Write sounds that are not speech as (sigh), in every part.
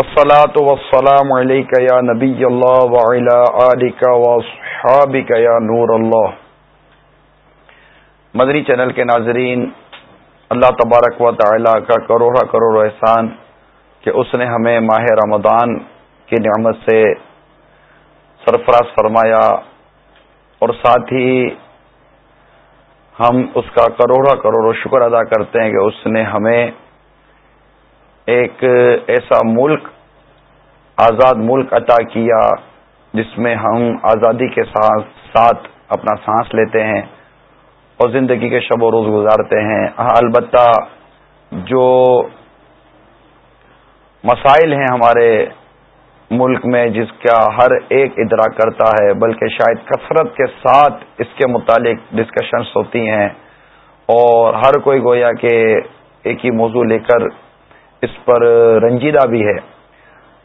الصلاة والسلام عليك يا نبي الله وعلى آلك وصحابك يا نور الله. مدنی چینل کے ناظرین، اللہ تبارک و تعالی کا کروڑا کروڑ احسان کہ اس نے ہمیں ماہ رمضان کی نعمت سے سرفراز فرمایا اور ساتھ ہی ہم اس کا کروڑا کروڑ شکر ادا کرتے ہیں کہ اس نے ہمیں ایک ایسا ملک، آزاد ملک عطا کیا، جس میں ہم آزادی کے ساتھ ساتھ اپنا سانس لیتے ہیں اور زندگی کے شب و روز گزارتے ہیں۔ ہاں البتہ جو مسائل ہیں ہمارے ملک میں، جس کا ہر ایک ادراک کرتا ہے، بلکہ شاید کثرت کے ساتھ اس کے متعلق ڈسکشنس ہوتی ہیں، اور ہر کوئی گویا کہ ایک ہی موضوع لے کر اس پر رنجیدہ بھی ہے۔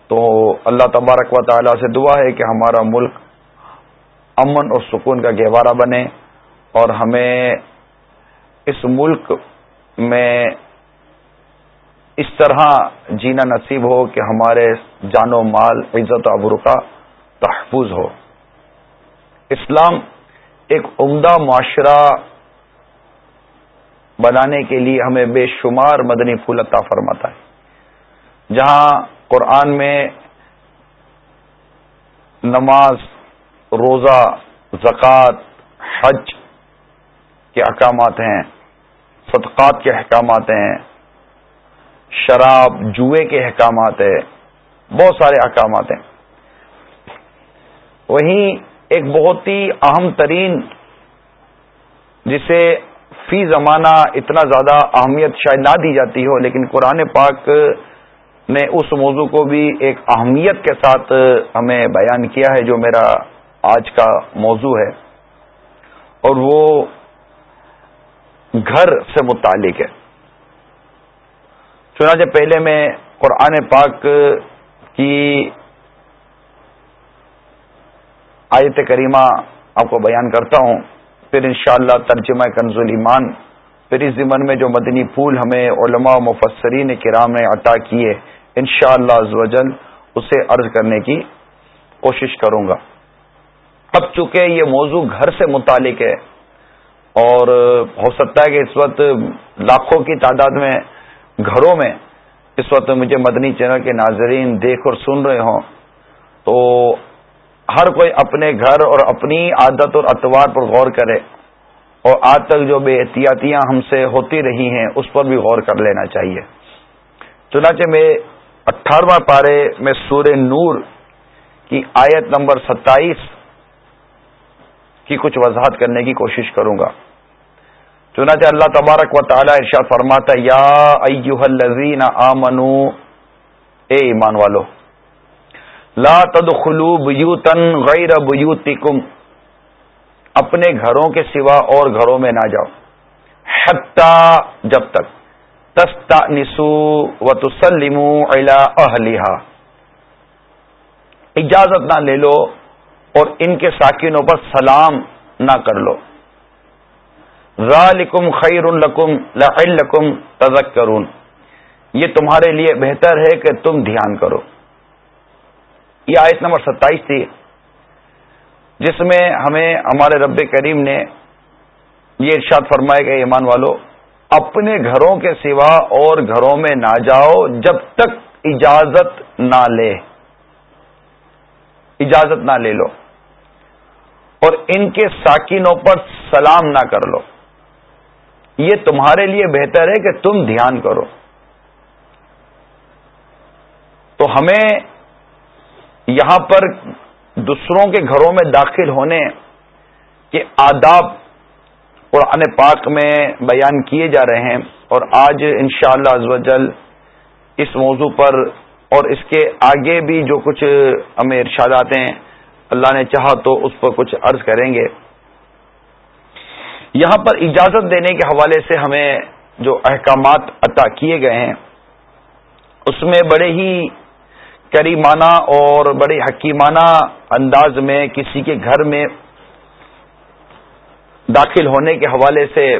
تو اللہ تبارک و تعالی سے دعا ہے کہ ہمارا ملک امن اور سکون کا گہوارہ بنے اور ہمیں اس ملک میں اس طرح جینا نصیب ہو کہ ہمارے جان و مال، عزت و ابرو کا تحفظ ہو۔ اسلام ایک عمدہ معاشرہ بنانے کے لیے ہمیں بے شمار مدنی پھول عطا فرماتا ہے۔ جہاں قرآن میں نماز، روزہ، زکوٰۃ، حج کے احکامات ہیں، صدقات کے احکامات ہیں، شراب، جوئے کے احکامات ہیں، بہت سارے احکامات ہیں۔ وہیں ایک بہت ہی اہم ترین جسے فی زمانہ اتنا زیادہ اہمیت شاید نہ دی جاتی ہو، لیکن قرآن پاک نے اس موضوع کو بھی ایک اہمیت کے ساتھ ہمیں بیان کیا ہے جو میرا آج کا موضوع ہے۔ اور وہ گھر سے متعلق ہے۔ چنانچہ پہلے میں قرآن پاک کی آیت کریمہ آپ کو بیان کرتا ہوں۔ پھر انشاءاللہ اللہ ترجمہ کنز ایمان پھر اس ضمن میں جو مدنی پھول ہمیں علماء و مفسرین کرام نے عطا کیے ان شاء اللہ اسے عرض کرنے کی کوشش کروں گا۔ اب چونکہ یہ موضوع گھر سے متعلق ہے اور ہو سکتا ہے کہ اس وقت لاکھوں کی تعداد میں گھروں میں اس وقت مجھے مدنی چینل کے ناظرین دیکھ اور سن رہے ہوں، تو ہر کوئی اپنے گھر اور اپنی عادت اور اتوار پر غور کرے اور آج تک جو بے احتیاطیاں ہم سے ہوتی رہی ہیں، اس پر بھی غور کر لینا چاہیے۔ چنانچہ میں اٹھارہواں پارے میں سورہ نور کی آیت نمبر ستائیس کی کچھ وضاحت کرنے کی کوشش کروں گا۔ چنانچہ اللہ تبارک و تعالی ارشاد فرماتا یا ایوہ الذین آمنو، اے ایمان والو، لا تدخلوا بیوتا غیر بیوتکم، اپنے گھروں کے سوا اور گھروں میں نہ جاؤ، حتی جب تک تستانسو و تسلمو علی اہلیہا اجازت نہ لے لو اور ان کے ساکینوں پر سلام نہ کر لو۔ ذالکم خیر الکم لعلکم تذکرون۔ یہ تمہارے لیے بہتر ہے کہ تم دھیان کرو۔ یہ آیت نمبر ستائیس تھی، جس میں ہمیں ہمارے رب کریم نے یہ ارشاد فرمائے گا ایمان والو اپنے گھروں کے سوا اور گھروں میں نہ جاؤ جب تک اجازت نہ لے۔ اجازت نہ لے لو اور ان کے ساکینوں پر سلام نہ کر لو۔ یہ تمہارے لیے بہتر ہے کہ تم دھیان کرو۔ تو ہمیں یہاں پر دوسروں کے گھروں میں داخل ہونے کے آداب قرآن پاک میں بیان کیے جا رہے ہیں اور آج انشاءاللہ شاء اللہ اس موضوع پر اور اس کے آگے بھی جو کچھ ہمیں ارشادات ہیں، اللہ نے چاہا تو اس پر کچھ عرض کریں گے۔ یہاں پر اجازت دینے کے حوالے سے ہمیں جو احکامات عطا کیے گئے ہیں، اس میں بڑے ہی کریمانہ اور بڑے حکیمانہ انداز میں کسی کے گھر میں داخل ہونے کے حوالے سے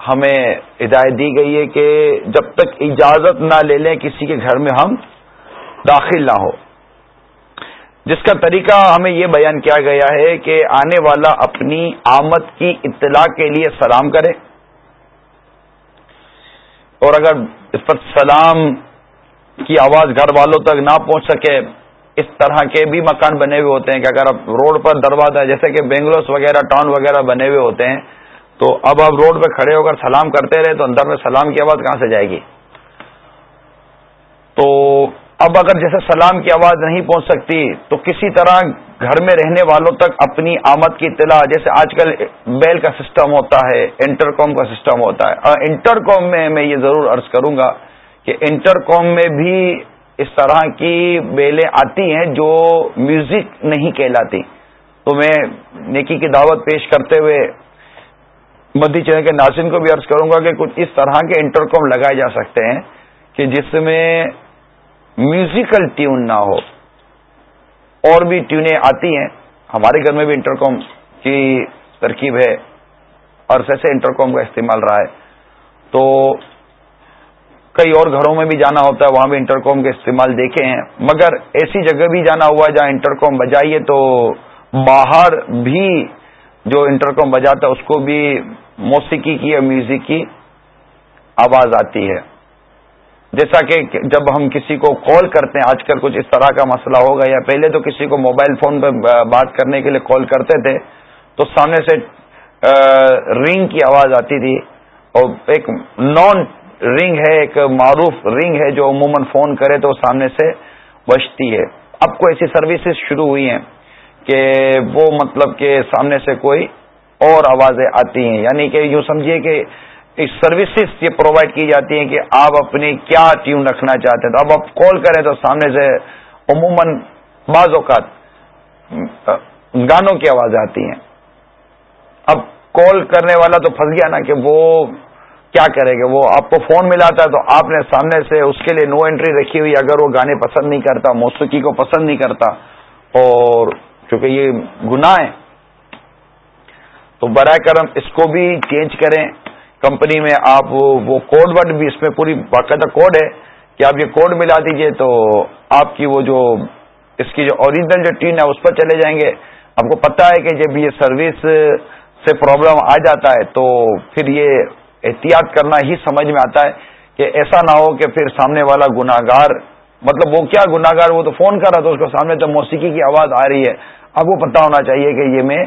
ہمیں ہدایت دی گئی ہے کہ جب تک اجازت نہ لے لیں کسی کے گھر میں ہم داخل نہ ہو جس کا طریقہ ہمیں یہ بیان کیا گیا ہے کہ آنے والا اپنی آمد کی اطلاع کے لیے سلام کرے۔ اور اگر اس پر سلام کی آواز گھر والوں تک نہ پہنچ سکے اس طرح کے بھی مکان بنے ہوئے ہوتے ہیں کہ اگر اب روڈ پر دروازہ جیسے کہ بنگلورس وغیرہ ٹاؤن وغیرہ بنے ہوئے ہوتے ہیں، تو اب آپ روڈ پہ کھڑے ہو کر سلام کرتے رہے تو اندر میں سلام کی آواز کہاں سے جائے گی؟ تو اب اگر جیسے سلام کی آواز نہیں پہنچ سکتی، تو کسی طرح گھر میں رہنے والوں تک اپنی آمد کی اطلاع، جیسے آج کل بیل کا سسٹم ہوتا ہے انٹر کام کا سسٹم ہوتا ہے۔ انٹر کام میں میں یہ ضرور عرض کروں گا کہ انٹر کام میں بھی اس طرح کی بیلیں آتی ہیں جو میوزک نہیں کہلاتی۔ تو میں نیکی کی دعوت پیش کرتے ہوئے مدی چینل کے ناظرین کو بھی عرض کروں گا کہ کچھ اس طرح کے انٹر کام لگائے جا سکتے ہیں کہ جس میں میوزیکل ٹیون نہ ہو۔ اور بھی ٹیونیں آتی ہیں۔ ہمارے گھر میں بھی انٹر کام کی ترکیب ہے۔ اور سے انٹر کام کا استعمال رہا ہے۔ تو کئی اور گھروں میں بھی جانا ہوتا ہے، وہاں بھی انٹر کام کے استعمال دیکھے ہیں۔ مگر ایسی جگہ بھی جانا ہوا جہاں انٹر کام بجائیے تو باہر بھی جو انٹر کام بجاتا ہے، اس کو بھی موسیقی کی یا میوزک کی آواز آتی ہے۔ جیسا کہ جب ہم کسی کو کال کرتے ہیں، آج کل کچھ اس طرح کا مسئلہ ہوگا یا پہلے تو کسی کو موبائل فون پہ بات کرنے کے لیے کال کرتے تھے، تو سامنے سے رنگ کی آواز آتی تھی اور ایک نان رنگ ہے، ایک معروف رنگ ہے جو عموماً فون کرے تو سامنے سے بچتی ہے۔ اب کو ایسی سروسز شروع ہوئی ہیں کہ وہ مطلب کہ سامنے سے کوئی اور آوازیں آتی ہیں؟ یعنی کہ یوں سمجھیے کہ سروسز یہ پرووائڈ کی جاتی ہیں کہ آپ اپنی کیا ٹیون رکھنا چاہتے ہیں۔ تو اب آپ کال کریں تو سامنے سے عموماً بعض اوقات گانوں کی آواز آتی ہیں۔ اب کال کرنے والا تو پھنس گیا نا کہ وہ کیا کرے گا؟ وہ آپ کو فون ملاتا ہے تو آپ نے سامنے سے اس کے لیے نو انٹری رکھی ہوئی، اگر وہ گانے پسند نہیں کرتا، موسیقی کو پسند نہیں کرتا، اور چونکہ یہ گناہ ہے تو برائے کرم اس کو بھی چینج کریں۔ کمپنی میں آپ وہ کوڈ ورڈ بھی اس میں پوری باقاعدہ کوڈ ہے کہ آپ یہ کوڈ ملا دیجیے تو آپ کی وہ جو اس کی جو اوریجنل جو ٹین ہے اس پر چلے جائیں گے۔ آپ کو پتا ہے کہ جب یہ سروس سے پرابلم آ جاتا ہے تو پھر یہ احتیاط کرنا ہی سمجھ میں آتا ہے کہ ایسا نہ ہو کہ پھر سامنے والا گناگار مطلب وہ کیا گناگار وہ تو فون کر رہا تھا اس کو سامنے تو موسیقی کی آواز آ رہی ہے۔ آپ کو پتا ہونا چاہیے کہ یہ میں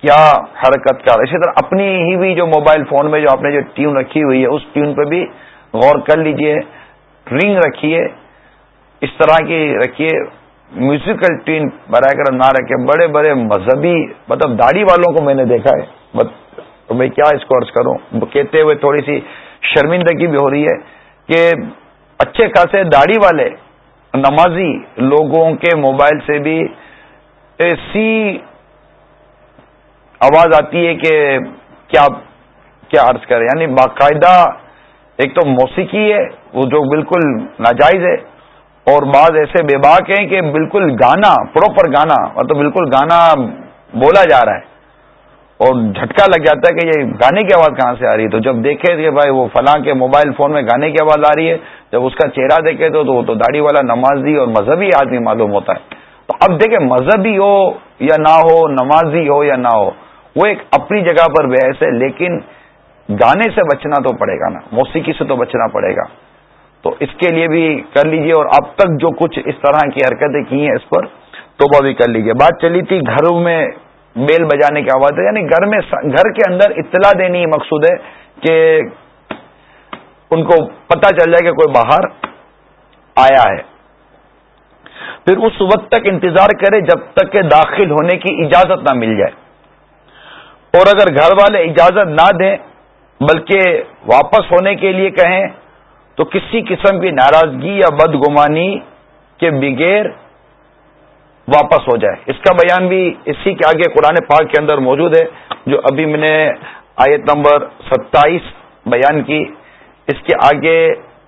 کیا حرکت کر اسی طرح اپنی ہی بھی جو موبائل فون میں جو آپ نے جو ٹیون رکھی ہوئی ہے، اس ٹیون پہ بھی غور کر لیجیے۔ رنگ رکھیے، اس طرح کی رکھیے۔ میوزیکل ٹیون برائے کر نہ رکھے، بڑے بڑے مذہبی مطلب داڑھی والوں کو میں نے دیکھا ہے۔ تو میں کیا اس کو عرض کروں؟ کہتے ہوئے تھوڑی سی شرمندگی بھی ہو رہی ہے کہ اچھے خاصے داڑھی والے نمازی لوگوں کے موبائل سے بھی ایسی آواز آتی ہے کہ کیا کیا عرض کرے یعنی باقاعدہ ایک تو موسیقی ہے، وہ جو بالکل ناجائز ہے، اور بعض ایسے بے باک ہیں کہ بالکل گانا، پراپر گانا مطلب بالکل گانا بولا جا رہا ہے۔ اور جھٹکا لگ جاتا ہے کہ یہ گانے کی آواز کہاں سے آ رہی ہے؟ تو جب دیکھے کہ بھائی وہ فلاں کے موبائل فون میں گانے کی آواز آ رہی ہے، جب اس کا چہرہ دیکھے تو وہ تو داڑھی والا نمازی اور مذہبی آدمی معلوم ہوتا ہے۔ تو اب دیکھیں مذہبی ہو یا نہ ہو، نمازی ہو یا نہ ہو، وہ ایک اپنی جگہ پر بحث ہے، لیکن گانے سے بچنا تو پڑے گا نا، موسیقی سے تو بچنا پڑے گا۔ تو اس کے لیے بھی کر لیجیے اور اب تک جو کچھ اس طرح کی حرکتیں کی ہیں اس پر توبہ بھی کر لیجیے۔ بات چلی تھی گھروں میں بیل بجانے کی آواز ہے۔ یعنی گھر میں گھر کے اندر اطلاع دینی مقصود ہے کہ ان کو پتہ چل جائے کہ کوئی باہر آیا ہے۔ پھر اس وقت تک انتظار کرے جب تک کہ داخل ہونے کی اجازت نہ مل جائے۔ اور اگر گھر والے اجازت نہ دیں، بلکہ واپس ہونے کے لیے کہیں، تو کسی قسم کی ناراضگی یا بدگمانی کے بغیر واپس ہو جائے۔ اس کا بیان بھی اسی کے آگے قرآن پاک کے اندر موجود ہے، جو ابھی میں نے آیت نمبر ستائیس بیان کی۔ اس کے آگے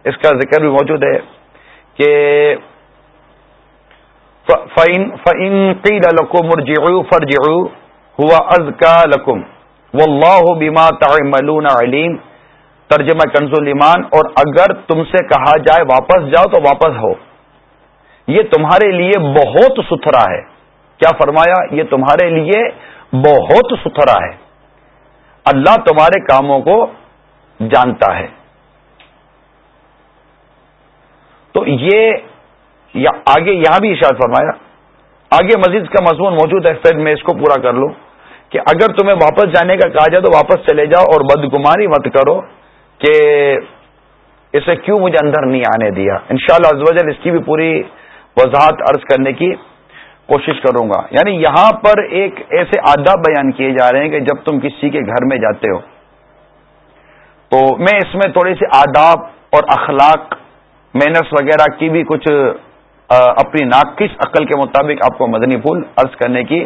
اس کا ذکر بھی موجود ہے کہ لکم ہوا از کا لکم و اللہ بیما تعملون علیم ترجمہ کنز ایمان اور اگر تم سے کہا جائے واپس جاؤ تو واپس ہو۔ یہ تمہارے لیے بہت ستھرا ہے۔ کیا فرمایا؟ یہ تمہارے لیے بہت ستھرا ہے۔ اللہ تمہارے کاموں کو جانتا ہے۔ تو یہ آگے یہاں بھی اشارت فرمایا۔ آگے مزید کا مضمون موجود ہے پھر میں اس کو پورا کر لوں کہ اگر تمہیں واپس جانے کا کہا جائے تو واپس چلے جاؤ اور بدگمانی مت کرو کہ اسے کیوں مجھے اندر نہیں آنے دیا۔ انشاءاللہ شاء اللہ اس کی بھی پوری وضاحت عرض کرنے کی کوشش کروں گا۔ یعنی یہاں پر ایک ایسے آداب بیان کیے جا رہے ہیں کہ جب تم کسی کے گھر میں جاتے ہو، تو میں اس میں تھوڑی سی آداب اور اخلاق مینرس وغیرہ کی بھی کچھ اپنی ناقص عقل کے مطابق آپ کو مدنی پھول عرض کرنے کی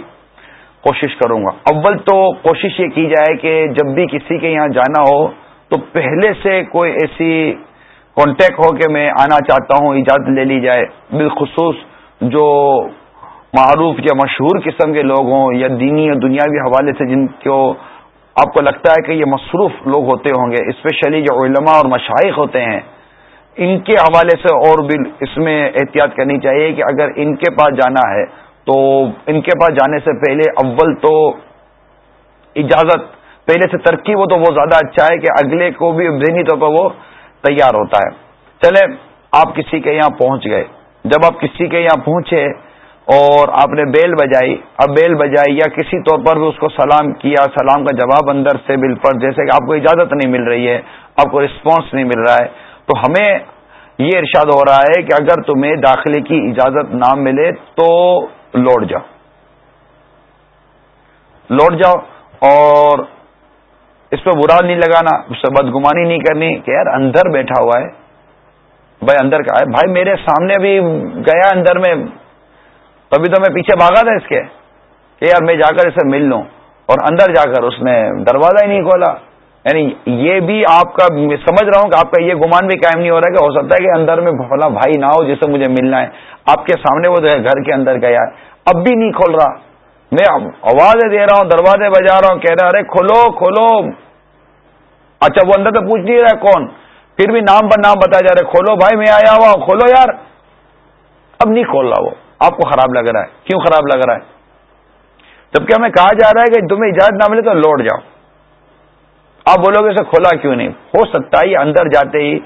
کوشش کروں گا۔ اول تو کوشش یہ کی جائے کہ جب بھی کسی کے یہاں جانا ہو، تو پہلے سے کوئی ایسی کانٹیکٹ ہو کہ میں آنا چاہتا ہوں، اجازت لے لی جائے۔ بالخصوص جو معروف یا مشہور قسم کے لوگ ہوں، یا دینی یا دنیاوی حوالے سے جن کو آپ کو لگتا ہے کہ یہ مصروف لوگ ہوتے ہوں گے اسپیشلی جو علماء اور مشائق ہوتے ہیں، ان کے حوالے سے اور بھی اس میں احتیاط کرنی چاہیے کہ اگر ان کے پاس جانا ہے تو ان کے پاس جانے سے پہلے اول تو اجازت، پہلے سے ترقی وہ تو وہ زیادہ اچھا ہے کہ اگلے کو بھی ذہنی طور پر وہ تیار ہوتا ہے۔ چلے، آپ کسی کے یہاں پہنچ گئے۔ جب آپ کسی کے یہاں پہنچے اور آپ نے بیل بجائی، اب بیل بجائی یا کسی طور پر بھی اس کو سلام کیا، سلام کا جواب اندر سے بل پر جیسے کہ آپ کو اجازت نہیں مل رہی ہے، آپ کو رسپانس نہیں مل رہا ہے، تو ہمیں یہ ارشاد ہو رہا ہے کہ اگر تمہیں داخلے کی اجازت نہ ملے تو لوٹ جاؤ۔ لوٹ جاؤ اور اس پہ برا نہیں لگانا، اس سے بدگمانی نہیں کرنی کہ یار اندر بیٹھا ہوا ہے، بھائی اندر کا ہے۔ بھائی میرے سامنے بھی گیا اندر میں، تبھی تو میں پیچھے بھاگا تھا اس کے کہ یار میں جا کر اسے مل لوں اور اندر جا کر اس نے دروازہ ہی نہیں کھولا۔ یعنی یہ بھی آپ کا سمجھ رہا ہوں کہ آپ کا یہ گمان بھی قائم نہیں ہو رہا ہے کہ ہو سکتا ہے کہ اندر میں فلاں بھائی نہ ہو جسے مجھے ملنا ہے۔ آپ کے سامنے وہ گھر کے اندر گیا ہے۔ اب بھی نہیں کھول رہا۔ میں آوازیں دے رہا ہوں، دروازے بجا رہا ہوں، کہہ رہا ارے کھولو کھولو اچھا وہ اندر تو پوچھ نہیں رہا کون؟ پھر بھی نام پر نام بتا جا رہے کھولو بھائی، میں آیا ہوا کھولو یار۔ اب نہیں کھول رہا وہ۔ آپ کو خراب لگ رہا ہے۔ کیوں خراب لگ رہا ہے؟ جبکہ ہمیں کہا جا رہا ہے کہ تمہیں اجازت نہ ملے تو لوٹ جاؤ۔ آپ بولو گے اسے کھولا کیوں نہیں؟ ہو سکتا ہے یہ اندر جاتے ہی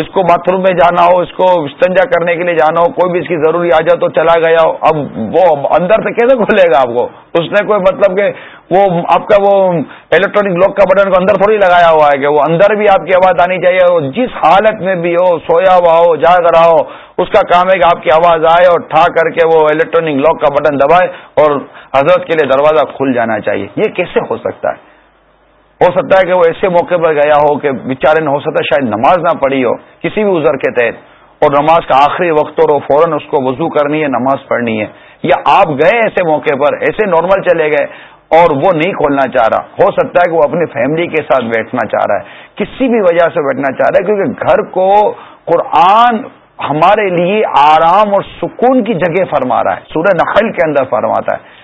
اس کو باتھ روم میں جانا ہو، اس کو استنجا کرنے کے لیے جانا ہو، کوئی بھی اس کی ضروری آ جائے تو چلا گیا ہو۔ اب وہ اندر سے کیسے کھلے گا آپ کو؟ اس نے کوئی مطلب کہ وہ آپ کا وہ الیکٹرانک لاک کا بٹن کو اندر تھوڑی لگایا ہوا ہے کہ وہ اندر بھی آپ کی آواز آنی چاہیے جس حالت میں بھی ہو، سویا ہوا ہو، جاگ رہا ہو، اس کا کام ہے کہ آپ کی آواز آئے اور ٹھا کر کے وہ الیکٹرانک لاک کا بٹن دبائے اور حضرت کے لیے دروازہ کھل جانا چاہیے۔ یہ کیسے ہو سکتا ہے؟ ہو سکتا ہے کہ وہ ایسے موقع پر گیا ہو کہ بیچارے نے ہو سکتا ہے شاید نماز نہ پڑھی ہو، کسی بھی ازر کے تحت، اور نماز کا آخری وقت اور فوراً اس کو وضو کرنی ہے، نماز پڑھنی ہے۔ یا آپ گئے ایسے موقع پر، ایسے نارمل چلے گئے، اور وہ نہیں کھولنا چاہ رہا۔ ہو سکتا ہے کہ وہ اپنی فیملی کے ساتھ بیٹھنا چاہ رہا ہے۔ کسی بھی وجہ سے بیٹھنا چاہ رہا ہے، کیونکہ گھر کو قرآن ہمارے لیے آرام اور سکون کی جگہ فرما رہا ہے۔ سورہ نقل کے اندر فرماتا ہے۔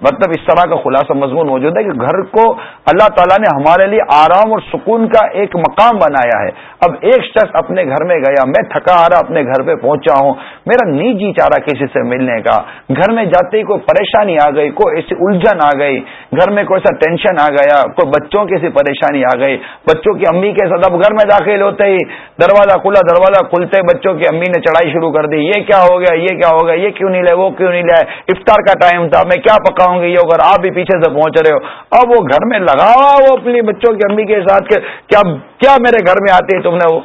مطلب اس طرح کا خلاصہ مضمون موجود ہے کہ گھر کو اللہ تعالیٰ نے ہمارے لیے آرام اور سکون کا ایک مقام بنایا ہے۔ اب ایک شخص اپنے گھر میں گیا، میں تھکا آ رہا اپنے گھر پہ پہنچا ہوں، میرا نہیں جی چاہ رہا کسی سے ملنے کا۔ گھر میں جاتے ہی کوئی پریشانی آ گئی، کوئی ایسی الجھن آ گئی، گھر میں کوئی ایسا ٹینشن آ گیا، کوئی بچوں کی ایسی پریشانی آ گئی۔ بچوں کی امی کے ساتھ اب گھر میں داخل ہوتے ہی دروازہ کھلا، دروازہ کھلتے بچوں کی امی نے چڑھائی شروع کر دی، یہ کیا ہو گیا، یہ کیا ہو گیا، یہ کیوں نہیں لائے وہ کیوں نہیں لائے افطار کا ٹائم تھا، میں کیا پکاؤں گی یہ اگر آپ بھی پیچھے سے پہنچ رہے ہو۔ اب وہ گھر میں لگا وہ اپنی بچوں کی امی کے ساتھ کہ کیا کیا میرے گھر میں آتی تم نے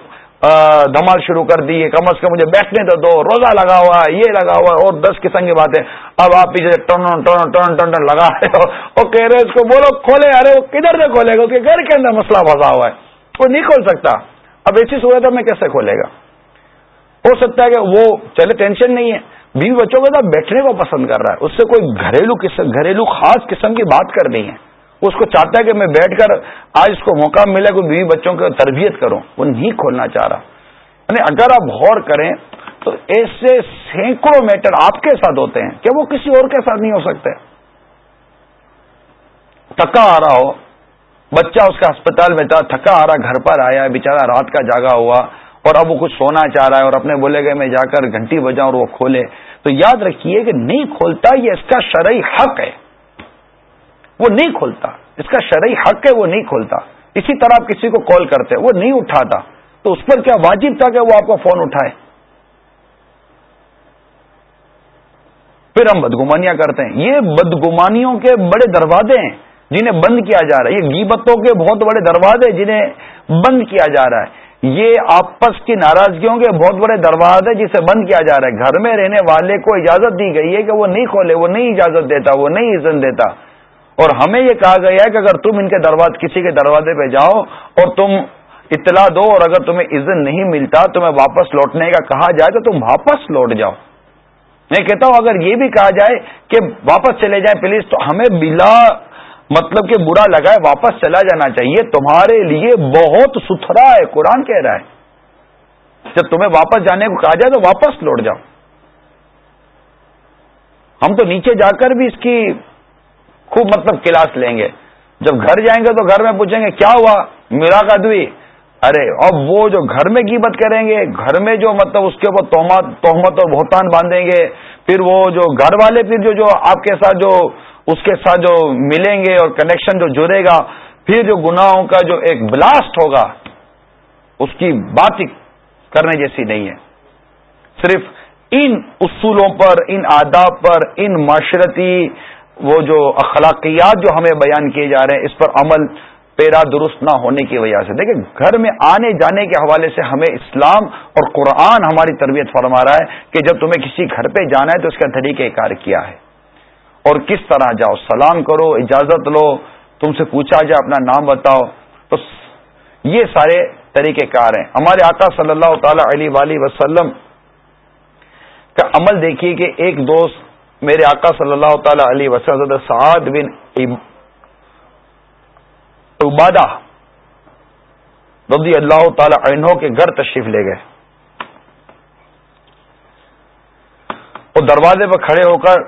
دھمال شروع کر دی کم از کم مجھے بیٹھنے تو دو۔ روزہ لگا ہوا ہے، یہ لگا ہوا ہے اور دس قسم کی باتیں۔ اب آپ پیچھے ٹن ٹن ٹن ٹن ٹن لگا رہے ہو۔ وہ کہہ رہے اس کو، بولو، کھولے۔ ارے، وہ کدھر سے کھولے گا؟ اس کے گھر کے اندر مسئلہ پھنسا ہوا ہے۔ وہ نہیں کھول سکتا۔ اب ایسی صورت میں کیسے کھولے گا؟ ہو سکتا ہے کہ وہ، چلے، ٹینشن نہیں ہے۔ بیوی بچوں کے ساتھ بیٹھنے کو پسند کر رہا ہے۔ اس سے کوئی گھریلو گھریلو خاص قسم کی بات کرنی ہے۔ اس کو چاہتا ہے کہ میں بیٹھ کر آج اس کو موقع ملے، کوئی بیوی بچوں کی تربیت کروں۔ وہ نہیں کھولنا چاہ رہا۔ یعنی اگر آپ غور کریں تو ایسے سینکڑوں میٹر آپ کے ساتھ ہوتے ہیں کہ وہ کسی اور کے ساتھ نہیں ہو سکتے۔ تھکا آ رہا ہو، بچہ اس کا اسپتال میں تھا، تھکا آ رہا، گھر پر آیا بےچارا رات کا جاگا ہوا۔ اور اب وہ کچھ سونا چاہ رہا ہے اور اپنے بولے گئے میں جا کر گھنٹی بجاؤں اور وہ کھولے۔ تو یاد رکھیے کہ نہیں کھولتا یہ اس کا شرعی حق ہے۔ وہ نہیں کھولتا۔ اس کا شرعی حق ہے، وہ نہیں کھولتا۔ اسی طرح آپ کسی کو کال کرتے، وہ نہیں اٹھاتا۔ تو اس پر کیا واجب تھا کہ وہ آپ کا فون اٹھائے؟ پھر ہم بدگمانیاں کرتے ہیں۔ یہ بدگمانیوں کے بڑے دروازے ہیں جنہیں بند کیا جا رہا ہے۔ یہ گیبتوں کے بہت بڑے دروازے جنہیں بند کیا جا رہا ہے۔ یہ آپس کی ناراضگیوں کے بہت بڑے دروازے جسے بند کیا جا رہا ہے۔ گھر میں رہنے والے کو اجازت دی گئی ہے کہ وہ نہیں کھولے، وہ نہیں اجازت دیتا، وہ نہیں عزت دیتا۔ اور ہمیں یہ کہا گیا ہے کہ اگر تم ان کے دروازے، کسی کے دروازے پہ جاؤ اور تم اطلاع دو اور اگر تمہیں عزت نہیں ملتا، تمہیں واپس لوٹنے کا کہا جائے تو تم واپس لوٹ جاؤ۔ میں کہتا ہوں، اگر یہ بھی کہا جائے کہ واپس چلے جائیں پلیز تو ہمیں بلا مطلب کہ برا لگا ہے، واپس چلا جانا چاہیے۔ تمہارے لیے بہت ستھرا ہے، قرآن کہہ رہا ہے۔ جب تمہیں واپس جانے کو کہا جائے تو واپس لوٹ جاؤ۔ ہم تو نیچے جا کر بھی اس کی خوب مطلب کلاس لیں گے۔ جب گھر جائیں گے تو گھر میں پوچھیں گے، کیا ہوا؟ میرا کدوی ارے، اب وہ جو گھر میں قیمت کریں گے، گھر میں جو مطلب اس کے اوپر تہمت اور بہتان باندھیں گے، پھر وہ جو گھر والے، پھر جو جو آپ کے ساتھ جو اس کے ساتھ جو ملیں گے اور کنیکشن جو جڑے گا، پھر جو گناہوں کا جو ایک بلاسٹ ہوگا، اس کی بات کرنے جیسی نہیں ہے۔ صرف ان اصولوں پر، ان آداب پر، ان معاشرتی وہ جو اخلاقیات جو ہمیں بیان کیے جا رہے ہیں، اس پر عمل پیرا درست نہ ہونے کی وجہ سے۔ دیکھیں، گھر میں آنے جانے کے حوالے سے ہمیں اسلام اور قرآن ہماری تربیت فرما رہا ہے کہ جب تمہیں کسی گھر پہ جانا ہے تو اس کا طریقہ کار کیا ہے۔ اور کس طرح جاؤ، سلام کرو، اجازت لو، تم سے پوچھا جائے، اپنا نام بتاؤ۔ تو یہ سارے طریقہ کار ہیں۔ ہمارے آقا صلی اللہ تعالی علیہ وسلم کا عمل دیکھیے کہ ایک دوست میرے آقا صلی اللہ تعالی علیہ وسلم سعد بن عبادہ رضی اللہ تعالی عنہ کے گھر تشریف لے گئے۔ وہ دروازے پر کھڑے ہو کر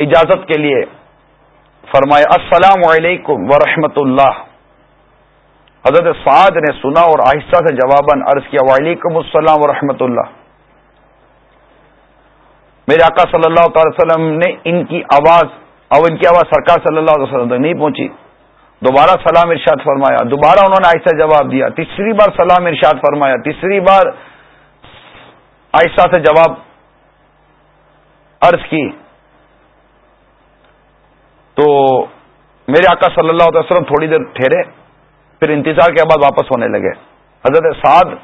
اجازت کے لیے فرمایا السلام علیکم ورحمۃ اللہ حضرت سعد نے سنا اور آہستہ سے جواباً عرض کیا، وعلیکم السلام ورحمۃ اللہ میرے آقا صلی اللہ تعالی وسلم نے ان کی آواز اور ان کی آواز سرکار صلی اللہ علیہ وسلم تک نہیں پہنچی۔ دوبارہ سلام ارشاد فرمایا۔ دوبارہ انہوں نے آہستہ جواب دیا۔ تیسری بار سلام ارشاد فرمایا۔ تیسری بار آہستہ سے جواب عرض کی۔ تو میرے آقا صلی اللہ علیہ وسلم تھوڑی دیر ٹھہرے، پھر انتظار کے بعد واپس ہونے لگے۔ حضرت سعد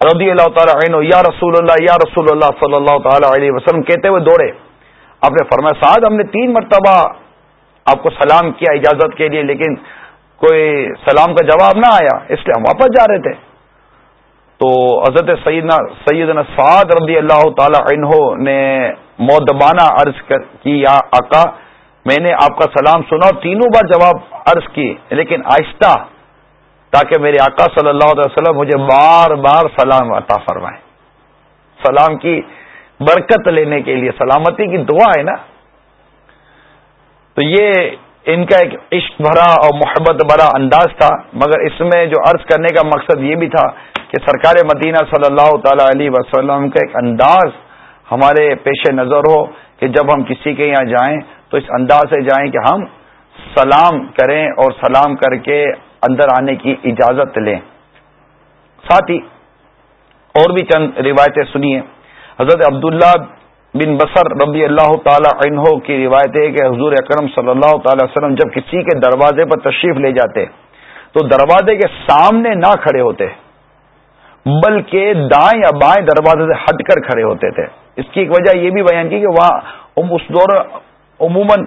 رضی اللہ تعالیٰ عنہ یا رسول اللہ، یا رسول اللہ صلی اللہ تعالی علیہ وسلم کہتے ہوئے دوڑے۔ آپ نے فرمایا، سعد، ہم نے تین مرتبہ آپ کو سلام کیا اجازت کے لیے، لیکن کوئی سلام کا جواب نہ آیا، اس لیے ہم واپس جا رہے تھے۔ تو حضرت سیدنا سیدنا سعد رضی اللہ تعالی عنہ نے مودبانہ عرض کی یا آقا، میں نے آپ کا سلام سنا اور تینوں بار جواب عرض کی لیکن آہستہ تاکہ میرے آقا صلی اللہ علیہ وسلم مجھے بار بار سلام عطا فرمائے۔ سلام کی برکت لینے کے لیے، سلامتی کی دعا ہے نا؟ تو یہ ان کا ایک عشق بھرا اور محبت بھرا انداز تھا، مگر اس میں جو عرض کرنے کا مقصد یہ بھی تھا کہ سرکار مدینہ صلی اللہ تعالی علیہ وسلم کا ایک انداز ہمارے پیش نظر ہو کہ جب ہم کسی کے یہاں جائیں تو اس انداز سے جائیں کہ ہم سلام کریں اور سلام کر کے اندر آنے کی اجازت لیں۔ ساتھ ہی اور بھی چند روایتیں سنیے۔ حضرت عبداللہ بن بصر ربی اللہ تعالی عنہ کی روایت ہے کہ حضور اکرم صلی اللہ تعالی وسلم جب کسی کے دروازے پر تشریف لے جاتے تو دروازے کے سامنے نہ کھڑے ہوتے، بلکہ دائیں یا بائیں دروازے سے ہٹ کر کھڑے ہوتے تھے۔ اس کی ایک وجہ یہ بھی بیان کی کہ وہاں اس دور عموماً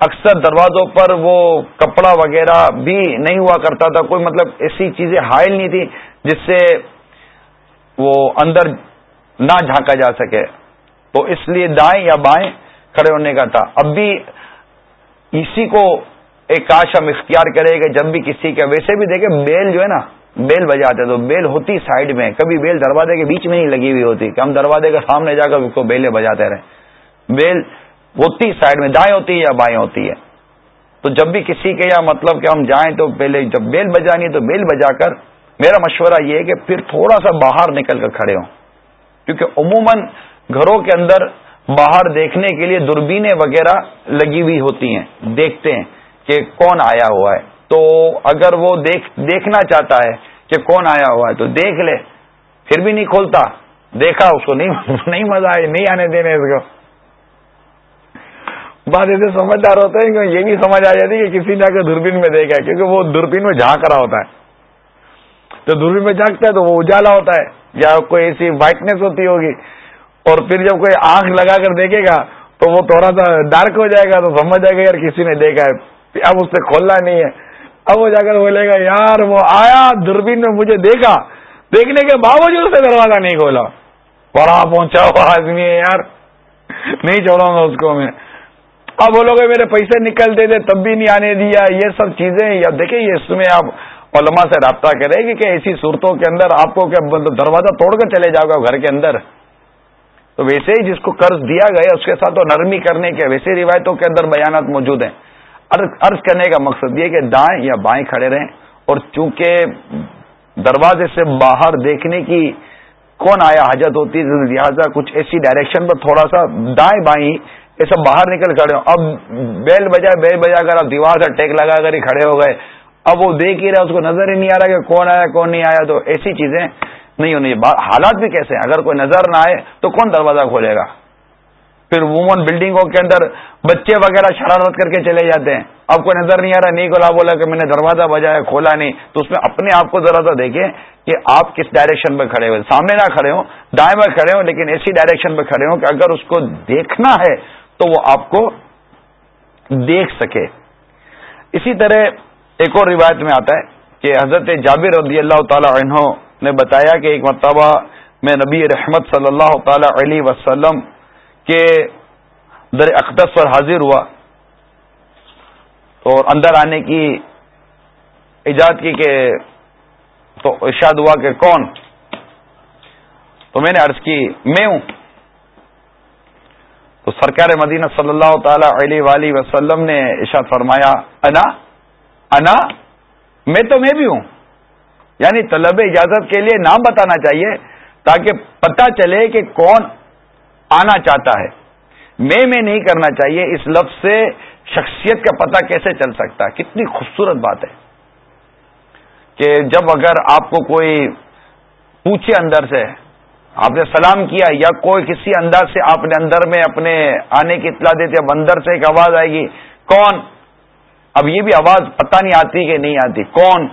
اکثر دروازوں پر وہ کپڑا وغیرہ بھی نہیں ہوا کرتا تھا، کوئی مطلب ایسی چیزیں حائل نہیں تھی جس سے وہ اندر نہ جھانکا جا سکے۔ تو اس لیے دائیں یا بائیں کھڑے ہونے کا تھا۔ اب بھی اسی کو ایک کاش ہم اختیار کریں کہ جب بھی کسی کا ویسے بھی دیکھیں بیل جو ہے نا بیل بجاتے تو بیل ہوتی سائڈ میں، کبھی بیل دروازے کے بیچ میں ہی لگی ہوئی ہوتی، کہ ہم دروازے کے سامنے جا کر اس کو بیلے بجاتے رہے بیل ہوتی سائڈ میں، دائیں ہوتی ہے یا بائیں ہوتی ہے۔ تو جب بھی کسی کے یا مطلب کہ ہم جائیں تو پہلے جب بیل بجانی تو بیل بجا کر، میرا مشورہ یہ ہے کہ پھر تھوڑا سا باہر نکل کر کھڑے ہوں۔ کیونکہ عموماً گھروں کے اندر باہر دیکھنے کے لیے دوربینیں وغیرہ لگی ہوئی ہوتی ہیں، دیکھتے ہیں کہ کون آیا ہوا ہے۔ تو اگر وہ دیکھ، دیکھنا چاہتا ہے کہ کون آیا ہوا ہے تو دیکھ لے، پھر بھی نہیں کھولتا۔ دیکھا، اس کو نہیں (laughs) نہیں مزہ آئے نہیں آنے دینے اس کو۔ بات ایسے سمجھدار ہوتا ہے کہ یہ بھی سمجھ آ جاتی ہے کہ کسی نے اگر دوربین میں دیکھا ہے، کیونکہ وہ دوربین میں جھانک رہا ہوتا ہے۔ تو دوربین میں جھانکتا ہے تو وہ اجالا ہوتا ہے، یا کوئی ایسی وائٹنیس ہوتی ہوگی۔ اور پھر جب کوئی آنکھ لگا کر دیکھے گا تو وہ تھوڑا سا ڈارک ہو جائے گا تو سمجھ جائے گا یار کسی نے دیکھا ہے۔ اب اس سے کھولنا نہیں ہے۔ اب وہ جا کر بولے گا، یار وہ آیا، دوربین میں مجھے دیکھا. دیکھنے کے باوجود اسے دروازہ نہیں کھولا۔ بڑا پہنچا ہوا آدمی ہے یار۔ نہیں چھوڑوں گا اس کو میں۔ اب بولو گے میرے پیسے نکلتے تھے، تب بھی نہیں آنے دیا۔ یہ سب چیزیں، یا دیکھیں یہ اس میں آپ علماء سے رابطہ کرے گی کہ ایسی صورتوں کے اندر آپ کو کیا مطلب دروازہ توڑ کر چلے جاؤ گا گھر کے اندر۔ تو ویسے ہی جس کو قرض دیا گیا، اس کے ساتھ تو نرمی کرنے کے ویسے روایتوں کے اندر بیانات موجود ہیں۔ عرض کرنے کا مقصد یہ کہ دائیں یا بائیں کھڑے رہیں اور چونکہ دروازے سے باہر دیکھنے کی کون آیا حاجت ہوتی ہے، لہٰذا کچھ ایسی ڈائریکشن پر تھوڑا سا دائیں بائیں یہ سب باہر نکل کھڑے ہو اب بیل بجا بیل بجا کر اب دیوار سے ٹیک لگا کر ہی کھڑے ہو گئے، اب وہ دیکھ ہی رہا اس کو نظر ہی نہیں آ رہا کہ کون آیا، کون نہیں آیا، تو ایسی چیزیں نہیں ہونی حالات بھی کیسے ہیں؟ اگر کوئی نظر نہ آئے تو کون دروازہ کھولے گا؟ پھر وومن بلڈنگوں کے اندر بچے وغیرہ شرارت کر کے چلے جاتے ہیں۔ اب کوئی نظر نہیں آ رہا، نہیں کھولا بولا کہ میں نے دروازہ بجایا، کھولا نہیں۔ تو اس میں اپنے آپ کو ذرا سا دیکھیں کہ آپ کس ڈائریکشن پہ کھڑے ہوئے سامنے نہ کھڑے ہوں، دائیں میں کھڑے ہوں، لیکن ایسی ڈائریکشن پہ کھڑے ہوں کہ اگر اس کو دیکھنا ہے تو وہ آپ کو دیکھ سکے۔ اسی طرح ایک اور روایت میں آتا ہے کہ حضرت جابر رضی اللہ تعالی عنہ نے بتایا کہ ایک مرتبہ میں نبی رحمت صلی اللہ تعالی علیہ وسلم کے در اقدس پر حاضر ہوا اور اندر آنے کی ایجاد کی کہ تو ارشاد ہوا کہ کون؟ تو میں نے عرض کی، میں ہوں۔ تو سرکار مدینہ صلی اللہ تعالی علیہ وآلہ وسلم نے ارشاد فرمایا، انا؟ انا؟ میں تو میں بھی ہوں۔ یعنی طلب اجازت کے لیے نام بتانا چاہیے تاکہ پتہ چلے کہ کون آنا چاہتا ہے۔ میں میں نہیں کرنا چاہیے اس لفظ سے شخصیت کا پتہ کیسے چل سکتا ہے۔ کتنی خوبصورت بات ہے کہ جب اگر آپ کو کوئی پوچھے اندر سے، آپ نے سلام کیا یا کوئی کسی انداز سے آپ نے اندر میں اپنے آنے کی اطلاع دیتے، اب اندر سے ایک آواز آئے گی، کون؟ اب یہ بھی آواز پتہ نہیں آتی کہ نہیں آتی، کون؟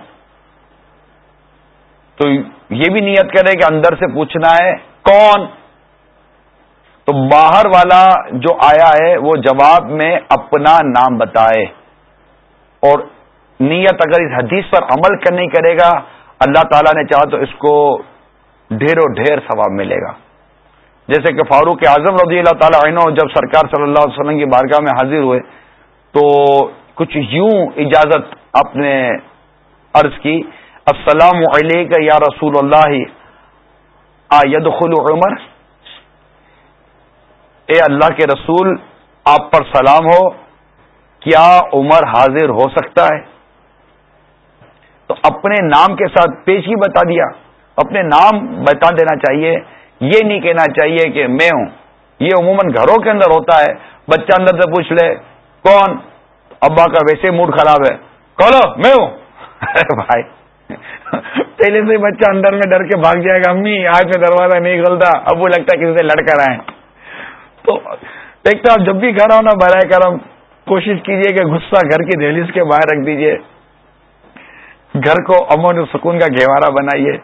تو یہ بھی نیت کرے کہ اندر سے پوچھنا ہے، کون؟ تو باہر والا جو آیا ہے وہ جواب میں اپنا نام بتائے اور نیت اگر اس حدیث پر عمل کرنے کرے گا، اللہ تعالیٰ نے چاہا تو اس کو ڈھیر و ڈھیر ثواب ملے گا۔ جیسے کہ فاروق اعظم رضی اللہ تعالیٰ عنہ جب سرکار صلی اللہ علیہ وسلم کی بارگاہ میں حاضر ہوئے تو کچھ یوں اجازت اپنے عرض کی، السلام علیکم یا رسول اللہ عمر؟ اے اللہ کے رسول، آپ پر سلام ہو، کیا عمر حاضر ہو سکتا ہے؟ تو اپنے نام کے ساتھ پیشی بتا دیا، اپنے نام بتا دینا چاہیے۔ یہ نہیں کہنا چاہیے کہ میں ہوں۔ یہ عموماً گھروں کے اندر ہوتا ہے۔ بچہ اندر سے پوچھ لے، کون؟ ابا کا ویسے موڈ خراب ہے۔ کہو میں ہوں۔ (laughs) بھائی، پہلے سے بچہ اندر میں ڈر کے بھاگ جائے گا۔ امی آج میں دروازہ نہیں کھلتا۔ اب وہ لگتا ہے کسی سے لڑ کر آئے۔ تو دیکھتا آپ جب بھی گھر آؤ نا برائے کرم کوشش کیجیے کہ غصہ گھر کی دہلیز کے باہر رکھ دیجیے۔ گھر کو امن و سکون کا گہوارہ بنائیے۔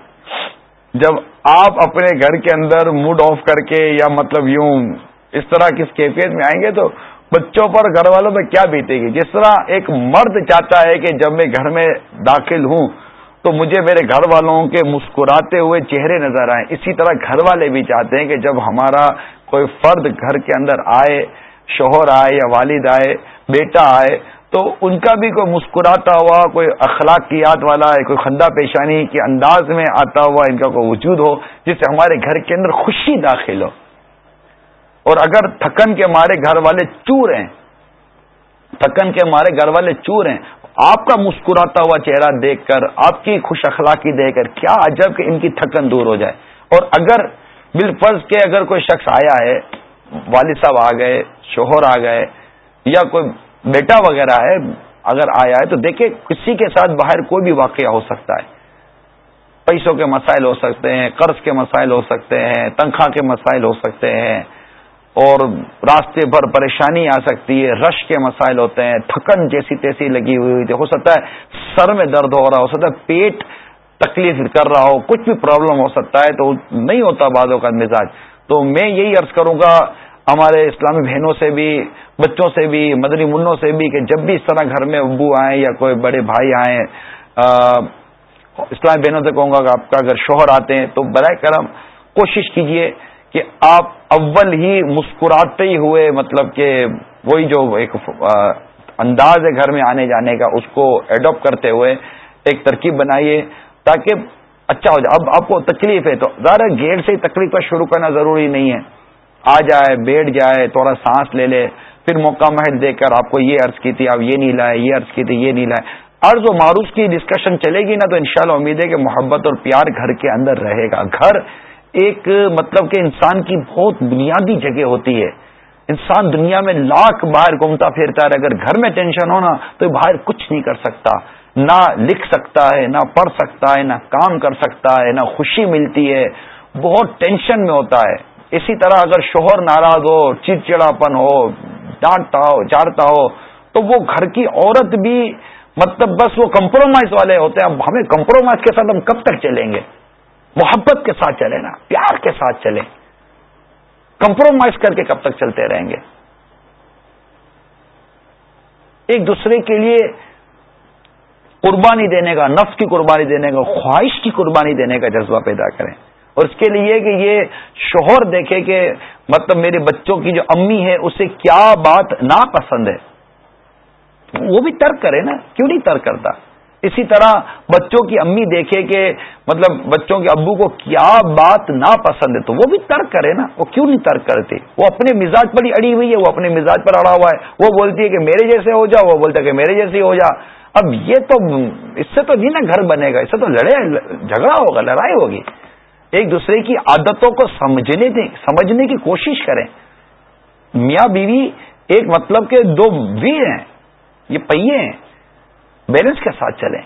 جب آپ اپنے گھر کے اندر موڈ آف کر کے یا مطلب یوں اس طرح کس کیفیت میں آئیں گے تو بچوں پر گھر والوں پہ کیا بیتے گی؟ جس طرح ایک مرد چاہتا ہے کہ جب میں گھر میں داخل ہوں تو مجھے میرے گھر والوں کے مسکراتے ہوئے چہرے نظر آئیں۔ اسی طرح گھر والے بھی چاہتے ہیں کہ جب ہمارا کوئی فرد گھر کے اندر آئے، شوہر آئے یا والد آئے، بیٹا آئے، تو ان کا بھی کوئی مسکراتا ہوا، کوئی اخلاقیات والا ہے، کوئی خندہ پیشانی کے انداز میں آتا ہوا ان کا کوئی وجود ہو، جس سے ہمارے گھر کے اندر خوشی داخل ہو۔ اور اگر تھکن کے مارے گھر والے چور ہیں، تھکن کے مارے گھر والے چور ہیں، آپ کا مسکراتا ہوا چہرہ دیکھ کر، آپ کی خوش اخلاقی دیکھ کر، کیا عجب کہ ان کی تھکن دور ہو جائے۔ اور اگر بال فرض کے اگر کوئی شخص آیا ہے، والد صاحب آ گئے، شوہر آ گئے، یا کوئی بیٹا وغیرہ ہے، اگر آیا ہے تو دیکھیں کسی کے ساتھ باہر کوئی بھی واقعہ ہو سکتا ہے۔ پیسوں کے مسائل ہو سکتے ہیں، قرض کے مسائل ہو سکتے ہیں، تنخواہ کے مسائل ہو سکتے ہیں، اور راستے پر پریشانی آ سکتی ہے، رش کے مسائل ہوتے ہیں، تھکن جیسی تیسی لگی ہوئی ہوئی ہو سکتا ہے سر میں درد ہو رہا ہو سکتا ہے پیٹ تکلیف کر رہا ہو، کچھ بھی پرابلم ہو سکتا ہے تو نہیں ہوتا بعدوں کا مزاج۔ تو میں یہی عرض کروں گا، ہمارے اسلامی بہنوں سے بھی، بچوں سے بھی، مدنی منوں سے بھی کہ جب بھی اس طرح گھر میں ابو آئیں یا کوئی بڑے بھائی آئیں اسلامی بہنوں سے کہوں گا کہ آپ کا اگر شوہر آتے ہیں تو برائے کرم کوشش کیجیے کہ آپ اول ہی مسکراتے ہی ہوئے مطلب کہ وہی جو ایک انداز ہے گھر میں آنے جانے کا، اس کو ایڈاپٹ کرتے ہوئے ایک ترکیب بنائیے۔ تاکہ اچھا ہو جائے۔ اب آپ کو تکلیف ہے تو ذرا گیٹ سے ہی تکلیف کا شروع کرنا ضروری نہیں ہے۔ آ جائے، بیٹھ جائے، تھوڑا سانس لے لے، پھر موقع محل دے کر آپ کو یہ عرض کی تھی، آپ یہ نہیں لائے، یہ عرض کی تھی، یہ نہیں لائے۔ عرض و معروف کی ڈسکشن چلے گی نا تو انشاءاللہ امید ہے کہ محبت اور پیار گھر کے اندر رہے گا۔ گھر ایک مطلب کہ انسان کی بہت بنیادی جگہ ہوتی ہے۔ انسان دنیا میں لاکھ باہر گھومتا پھرتا ہے، اگر گھر میں ٹینشن ہونا تو باہر کچھ نہیں کر سکتا۔ نہ لکھ سکتا ہے، نہ پڑھ سکتا ہے، نہ کام کر سکتا ہے، نہ خوشی ملتی ہے۔ بہت ٹینشن میں ہوتا ہے۔ اسی طرح اگر شوہر ناراض ہو، چڑچڑاپن ہو، ڈانٹتا ہو چاڑتا ہو، تو وہ گھر کی عورت بھی مطلب بس وہ کمپرومائز والے ہوتے ہیں۔ اب ہمیں کمپرومائز کے ساتھ ہم کب تک چلیں گے؟ محبت کے ساتھ چلیں نا، پیار کے ساتھ چلیں۔ کمپرومائز کر کے کب تک چلتے رہیں گے؟ ایک دوسرے کے لیے قربانی دینے کا، نفس کی قربانی دینے کا، خواہش کی قربانی دینے کا جذبہ پیدا کریں۔ اور اس کے لیے کہ یہ شوہر دیکھے کہ مطلب میرے بچوں کی جو امی ہے، اسے کیا بات ناپسند ہے؟ وہ بھی ترک کرے نا، کیوں نہیں ترک کرتا؟ اسی طرح بچوں کی امی دیکھے کہ مطلب بچوں کے ابو کو کیا بات ناپسند ہے، تو وہ بھی ترک کرے نا۔ وہ کیوں نہیں ترک کرتے؟ وہ اپنے مزاج پر ہی اڑی ہوئی ہے، وہ اپنے مزاج پر اڑا ہوا ہے۔ وہ بولتی ہے کہ میرے جیسے ہو جا، وہ بولتا ہے کہ میرے جیسے ہو جا۔ اب یہ تو اس سے تو نہیں نا گھر بنے گا، اس سے تو لڑے، جھگڑا ہوگا، لڑائی ہوگی۔ ایک دوسرے کی عادتوں کو سمجھنے دیں، سمجھنے کی کوشش کریں۔ میاں بیوی ایک مطلب کے دو ویر ہیں، یہ پہیے ہیں، بیلنس کے ساتھ چلیں۔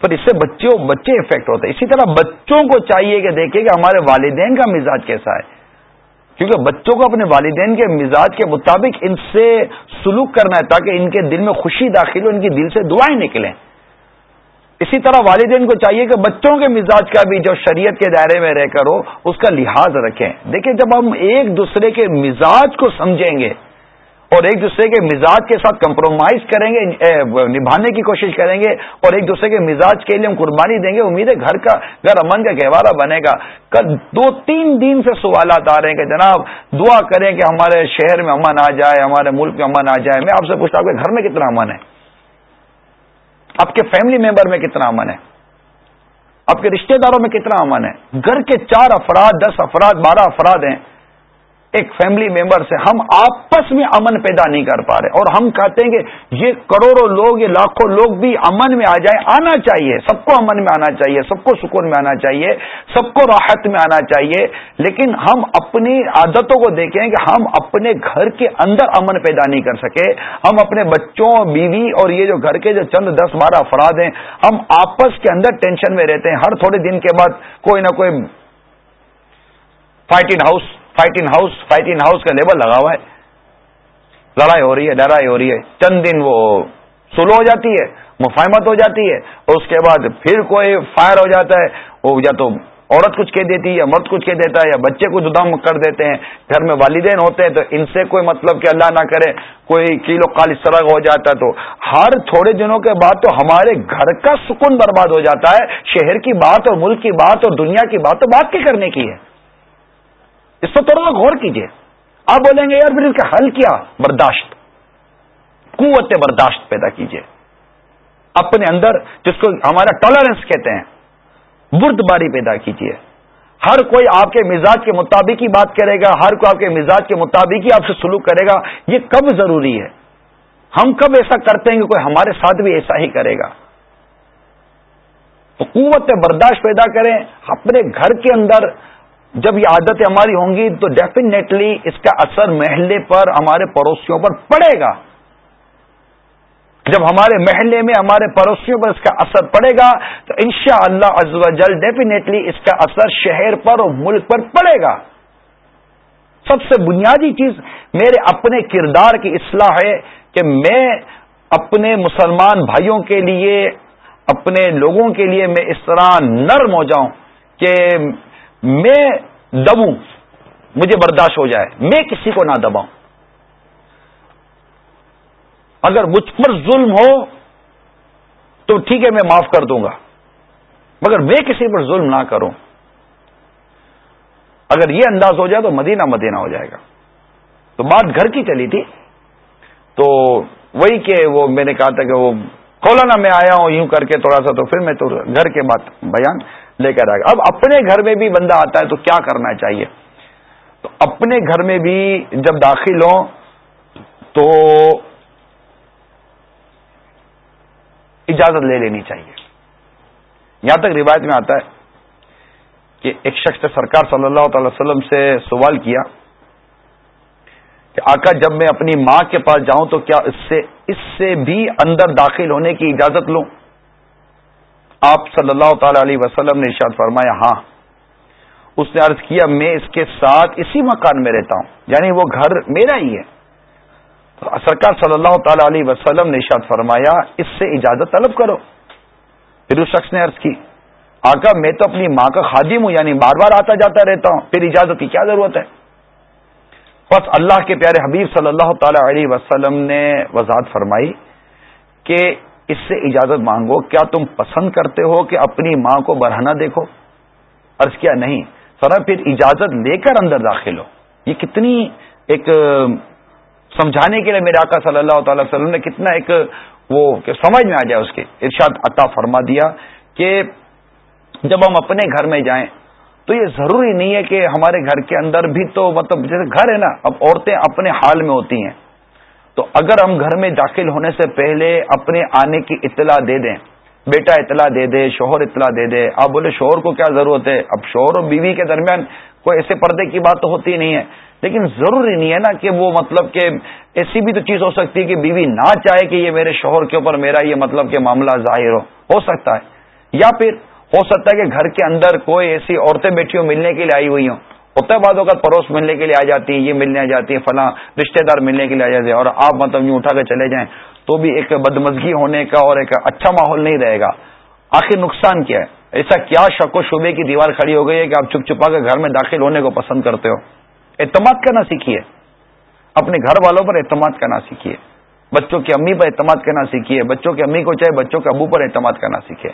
پر اس سے بچوں بچے افیکٹ ہوتے ہیں۔ اسی طرح بچوں کو چاہیے کہ دیکھیں کہ ہمارے والدین کا مزاج کیسا ہے۔ کیونکہ بچوں کو اپنے والدین کے مزاج کے مطابق ان سے سلوک کرنا ہے تاکہ ان کے دل میں خوشی داخل ہو، ان کی دل سے دعائیں نکلیں۔ اسی طرح والدین کو چاہیے کہ بچوں کے مزاج کا بھی جو شریعت کے دائرے میں رہ کر ہو، اس کا لحاظ رکھیں۔ دیکھیں، جب ہم ایک دوسرے کے مزاج کو سمجھیں گے اور ایک دوسرے کے مزاج کے ساتھ کمپرومائز کریں گے نبھانے کی کوشش کریں گے اور ایک دوسرے کے مزاج کے لیے ہم قربانی دیں گے۔ امید ہے گھر کا، گھر امن کا گہوارہ بنے گا۔ کل دو، تین دن سے سوالات آ رہے ہیں کہ جناب دعا کریں کہ ہمارے شہر میں امن آ جائے، ہمارے ملک میں امن آ جائے۔ میں آپ سے پوچھتا ہوں کہ گھر میں کتنا امن ہے؟ آپ کے فیملی ممبر میں کتنا امن ہے؟ آپ کے رشتہ داروں میں کتنا امن ہے؟ گھر کے چار افراد، دس افراد، بارہ افراد ہیں۔ ایک فیملی ممبر سے ہم آپس میں امن پیدا نہیں کر پا رہے اور ہم کہتے ہیں کہ یہ کروڑوں لوگ، یہ لاکھوں لوگ بھی امن میں آ جائیں، آنا چاہیے، سب کو امن میں آنا چاہیے، سب کو سکون میں آنا چاہیے، سب کو راحت میں آنا چاہیے، لیکن ہم اپنی عادتوں کو دیکھیں کہ ہم اپنے گھر کے اندر امن پیدا نہیں کر سکے، ہم اپنے بچوں، بیوی اور یہ جو گھر کے جو چند دس بارہ افراد ہیں، ہم آپس کے اندر ٹینشن میں رہتے ہیں۔ ہر تھوڑے دن کے بعد کوئی نہ کوئی fighting house fighting house fighting house کا لیبل لگا ہوا ہے۔ لڑائی ہو رہی ہے لڑائی ہو رہی ہے۔ چند دن وہ سلو ہو جاتی ہے، مفاہمت ہو جاتی ہے، اور اس کے بعد پھر کوئی فائر ہو جاتا ہے۔ وہ یا تو عورت کچھ کہہ دیتی ہے یا مرد کچھ کہہ دیتا ہے یا بچے کچھ دم کر دیتے ہیں۔ گھر میں والدین ہوتے ہیں تو ان سے کوئی مطلب کہ اللہ نہ کرے، کوئی کیلو کال اس طرح ہو جاتا تو ہر تھوڑے دنوں کے بعد تو ہمارے گھر کا سکون برباد ہو جاتا ہے۔ شہر کی بات اور ملک کی بات اور دنیا کی بات تو بات کی کرنے کی ہے۔ اس پر تھوڑا غور کیجیے آپ بولیں گے، یار پھر اس کا حل کیا۔ برداشت۔ قوت برداشت پیدا کیجیے اپنے اندر جس کو ہمارا ٹالرنس کہتے ہیں برد باری پیدا کیجیے ہر کوئی آپ کے مزاج کے مطابق ہی بات کرے گا، ہر کوئی آپ کے مزاج کے مطابق ہی آپ سے سلوک کرے گا۔ یہ کب ضروری ہے؟ ہم کب ایسا کرتے ہیں کہ کوئی ہمارے ساتھ بھی ایسا ہی کرے گا؟ تو قوت برداشت پیدا کریں، اپنے گھر کے اندر جب یہ عادتیں ہماری ہوں گی تو ڈیفینیٹلی اس کا اثر محلے پر ہمارے پڑوسیوں پر پڑے گا۔ جب ہمارے محلے میں ہمارے پڑوسیوں پر اس کا اثر پڑے گا تو ان شاء اللہ جل ڈیفینیٹلی اس کا اثر شہر پر اور ملک پر پڑے گا۔ سب سے بنیادی چیز میرے اپنے کردار کی اصلاح ہے کہ میں اپنے مسلمان بھائیوں کے لیے، اپنے لوگوں کے لیے میں اس طرح نرم ہو جاؤں کہ میں دبوں، مجھے برداشت ہو جائے، میں کسی کو نہ دباؤں۔ اگر مجھ پر ظلم ہو تو ٹھیک ہے، میں معاف کر دوں گا، مگر میں کسی پر ظلم نہ کروں۔ اگر یہ انداز ہو جائے تو مدینہ مدینہ ہو جائے گا۔ تو بات گھر کی چلی تھی، تو وہی کہ وہ میں نے کہا تھا کہ وہ کھولانا میں آیا ہوں، یوں کر کے تھوڑا سا تو پھر میں تو گھر کے بات بیان لے کر آئے گا اب اپنے گھر میں بھی بندہ آتا ہے تو کیا کرنا چاہیے؟ تو اپنے گھر میں بھی جب داخل ہوں تو اجازت لے لینی چاہیے۔ یہاں تک روایت میں آتا ہے کہ ایک شخص سرکار صلی اللہ تعالی وسلم سے سوال کیا کہ آقا، جب میں اپنی ماں کے پاس جاؤں تو کیا اس سے اس سے بھی اندر داخل ہونے کی اجازت لوں؟ آپ صلی اللہ تعالی علیہ وسلم نے ارشاد فرمایا ہاں۔ اس نے عرض کیا، میں اس کے ساتھ اسی مکان میں رہتا ہوں یعنی وہ گھر میرا ہی ہے۔ سرکار صلی اللہ تعالی علیہ وسلم نے ارشاد فرمایا، اس سے اجازت طلب کرو۔ پھر اس شخص نے عرض کی، آقا، میں تو اپنی ماں کا خادم ہوں یعنی بار بار آتا جاتا رہتا ہوں، پھر اجازت کی کیا ضرورت ہے؟ بس اللہ کے پیارے حبیب صلی اللہ تعالی علیہ وسلم نے وضاحت فرمائی کہ اس سے اجازت مانگو، کیا تم پسند کرتے ہو کہ اپنی ماں کو برہنا دیکھو؟ عرض کیا نہیں۔ سر پھر اجازت لے کر اندر داخل ہو۔ یہ کتنی ایک سمجھانے کے لیے میرے آقا صلی اللہ تعالی وسلم نے کتنا ایک، وہ کہ سمجھ میں آ جائے اس کے۔ ارشاد عطا فرما دیا کہ جب ہم اپنے گھر میں جائیں، تو یہ ضروری نہیں ہے کہ ہمارے گھر کے اندر بھی تو مطلب جیسے گھر ہے نا، اب عورتیں اپنے حال میں ہوتی ہیں۔ تو اگر ہم گھر میں داخل ہونے سے پہلے اپنے آنے کی اطلاع دے دیں، بیٹا اطلاع دے دے، شوہر اطلاع دے دے، آپ بولے شوہر کو کیا ضرورت ہے؟ اب شوہر اور بیوی کے درمیان کوئی ایسے پردے کی بات تو ہوتی نہیں ہے۔ لیکن ضروری نہیں ہے نا کہ وہ مطلب کہ ایسی بھی تو چیز ہو سکتی ہے کہ بیوی نہ چاہے کہ یہ میرے شوہر کے اوپر میرا یہ مطلب کہ معاملہ ظاہر ہو۔ ہو سکتا ہے۔ یا پھر ہو سکتا ہے کہ گھر کے اندر کوئی ایسی عورتیں بیٹھی ہوں ملنے کے لیے آئی ہوئی ہوں۔ ہوتا ہے بعد اگر پڑوس ملنے کے لیے آ جاتی ہیں یہ ملنے آ جاتی ہے، فلاں رشتے دار ملنے کے لیے آ جاتے ہیں اور آپ مطلب یوں اٹھا کے چلے جائیں تو بھی ایک بدمزگی ہونے کا اور ایک اچھا ماحول نہیں رہے گا۔ آخر نقصان کیا ہے؟ ایسا کیا شک و شبے کی دیوار کھڑی ہو گئی ہے کہ آپ چپ چپا کے گھر میں داخل ہونے کو پسند کرتے ہو؟ اعتماد کرنا سیکھیے۔ اپنے گھر والوں پر اعتماد کرنا سیکھیے۔ بچوں کی امی پر اعتماد کرنا سیکھیے۔ بچوں کی امی کو چاہے، بچوں کے ابو پر اعتماد کرنا سیکھے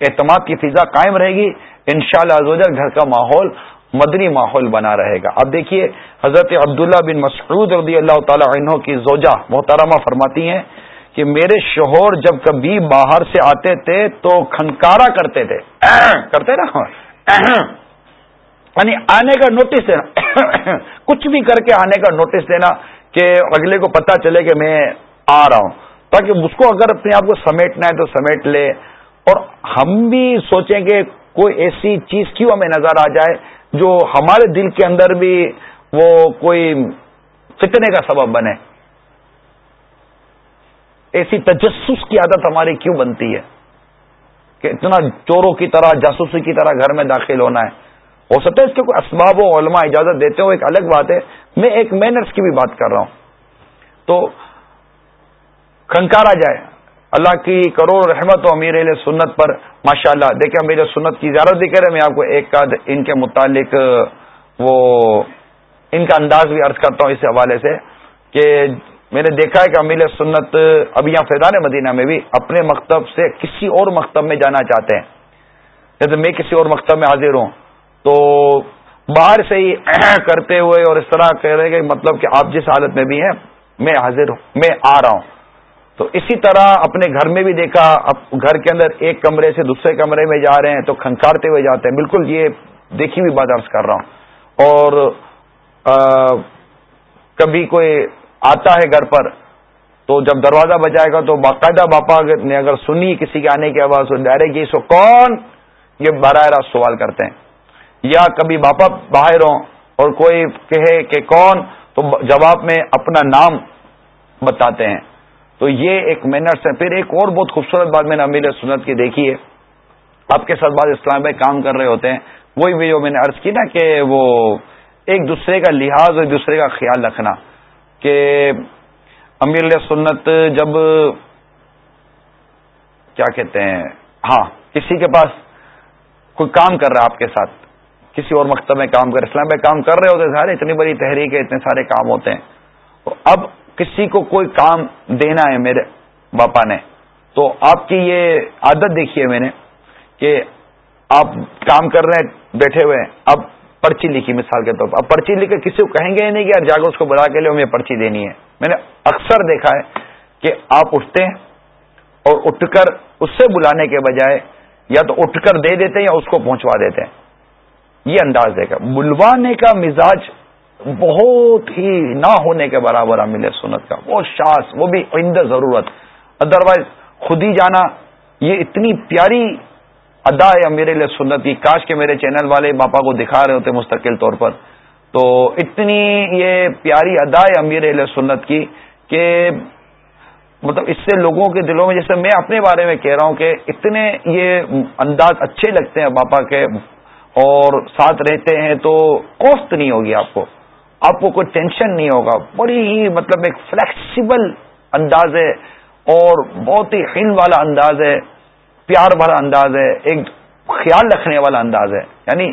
اعتماد کی فضا قائم رہے گی۔ ان شاء اللہ گھر کا ماحول مدنی ماحول بنا رہے گا۔ اب دیکھیے، حضرت عبداللہ بن مسعود رضی اللہ تعالی عنہ کی زوجہ محترمہ فرماتی ہیں کہ میرے شوہر جب کبھی باہر سے آتے تھے تو کھنکارا کرتے تھے۔ (coughs) کرتے نا؟ (coughs) یعنی آنے کا نوٹس دینا۔ (coughs) کچھ بھی کر کے آنے کا نوٹس دینا کہ اگلے کو پتا چلے کہ میں آ رہا ہوں۔ تاکہ اس کو اگر اپنے آپ کو سمیٹنا ہے تو سمیٹ لے۔ اور ہم بھی سوچیں کہ کوئی ایسی چیز کیوں ہمیں نظر آ جائے جو ہمارے دل کے اندر بھی وہ کوئی فتنے کا سبب بنے۔ ایسی تجسس کی عادت ہماری کیوں بنتی ہے؟ کہ اتنا چوروں کی طرح، جاسوسی کی طرح گھر میں داخل ہونا ہے۔ ہو سکتا ہے اس کے کوئی اسباب و علماء اجازت دیتے ہو ایک الگ بات ہے۔ میں ایک مینرس کی بھی بات کر رہا ہوں۔ تو کھنکارا جائے۔ اللہ کی کروڑ رحمت و امیر علیہ سنت پر ماشاء اللہ دیکھیں امیر سنت کی زیارت بھی کرے میں آپ کو ایک ان کے متعلق وہ ان کا انداز بھی عرض کرتا ہوں اس حوالے سے کہ میں نے دیکھا ہے کہ امیل سنت ابھی یہاں فیضان مدینہ میں بھی اپنے مکتب سے کسی اور مکتب میں جانا چاہتے ہیں۔ جیسے میں کسی اور مکتب میں حاضر ہوں، تو باہر سے ہی (clears throat) کرتے ہوئے اور اس طرح کہہ رہے کہ مطلب کہ آپ جس حالت میں بھی ہیں، میں حاضر ہوں، میں آ رہا ہوں۔ تو اسی طرح اپنے گھر میں بھی دیکھا، اب گھر کے اندر ایک کمرے سے دوسرے کمرے میں جا رہے ہیں تو کھنکارتے ہوئے جاتے ہیں۔ بالکل یہ دیکھی ہوئی بات عرض کر رہا ہوں۔ اور کبھی کوئی آتا ہے گھر پر تو جب دروازہ بجائے گا تو باقاعدہ باپا نے اگر سنی کسی کے آنے کی آواز، تو ڈائریکٹ یہ سو کون یہ براہ راست سوال کرتے ہیں۔ یا کبھی باپا باہر ہوں اور کوئی کہے کہ کون؟ تو جواب میں اپنا نام بتاتے ہیں۔ تو یہ ایک مینرس ہے پھر ایک اور بہت خوبصورت بات میں نے امیر سنت کی دیکھی ہے۔ آپ کے ساتھ بعض اسلام بھائی کام کر رہے ہوتے ہیں۔ وہی بھی جو میں نے عرض کی نا کہ وہ ایک دوسرے کا لحاظ اور دوسرے کا خیال رکھنا کہ امیر سنت جب کیا کہتے ہیں؟ ہاں کسی کے پاس کوئی کام کر رہا ہے آپ کے ساتھ، کسی اور مکتب میں کام کر اسلام بھائی کام کر رہے ہوتے سارے، اتنی بڑی تحریک ہے، اتنے سارے کام ہوتے ہیں۔ اب کسی کو کوئی کام دینا ہے میرے باپا نے، تو آپ کی یہ عادت دیکھیے میں نے کہ آپ کام کر رہے ہیں، بیٹھے ہوئے اب پرچی لکھی مثال کے طور پر۔ اب پرچی لکھ کے کسی کو کہیں گے نہیں کہ یار جاگو اس کو بڑھا کے لے ہمیں پرچی دینی ہے۔ میں نے اکثر دیکھا ہے کہ آپ اٹھتے ہیں اور اٹھ کر اس سے بلانے کے بجائے یا تو اٹھ کر دے دیتے ہیں یا اس کو پہنچوا دیتے ہیں۔ یہ انداز دے گا بلوانے کا مزاج بہت ہی نہ ہونے کے برابر عامل سنت کا۔ وہ شاس، وہ بھی عند ضرورت۔ ادروائز خود ہی جانا، یہ اتنی پیاری ادا ہے میرے لیے سنت کی۔ کاش کے میرے چینل والے پاپا کو دکھا رہے ہوتے مستقل طور پر۔ تو اتنی یہ پیاری ادا ہے امیر علیہ سنت کی کہ مطلب اس سے لوگوں کے دلوں میں، جیسے میں اپنے بارے میں کہہ رہا ہوں کہ اتنے یہ انداز اچھے لگتے ہیں پاپا کے اور ساتھ رہتے ہیں تو کوفت نہیں ہوگی آپ کو۔ آپ کو کوئی ٹینشن نہیں ہوگا۔ بڑی ہی مطلب ایک فلیکسیبل انداز ہے اور بہت ہی ہن والا انداز ہے، پیار والا انداز ہے، ایک خیال رکھنے والا انداز ہے۔ یعنی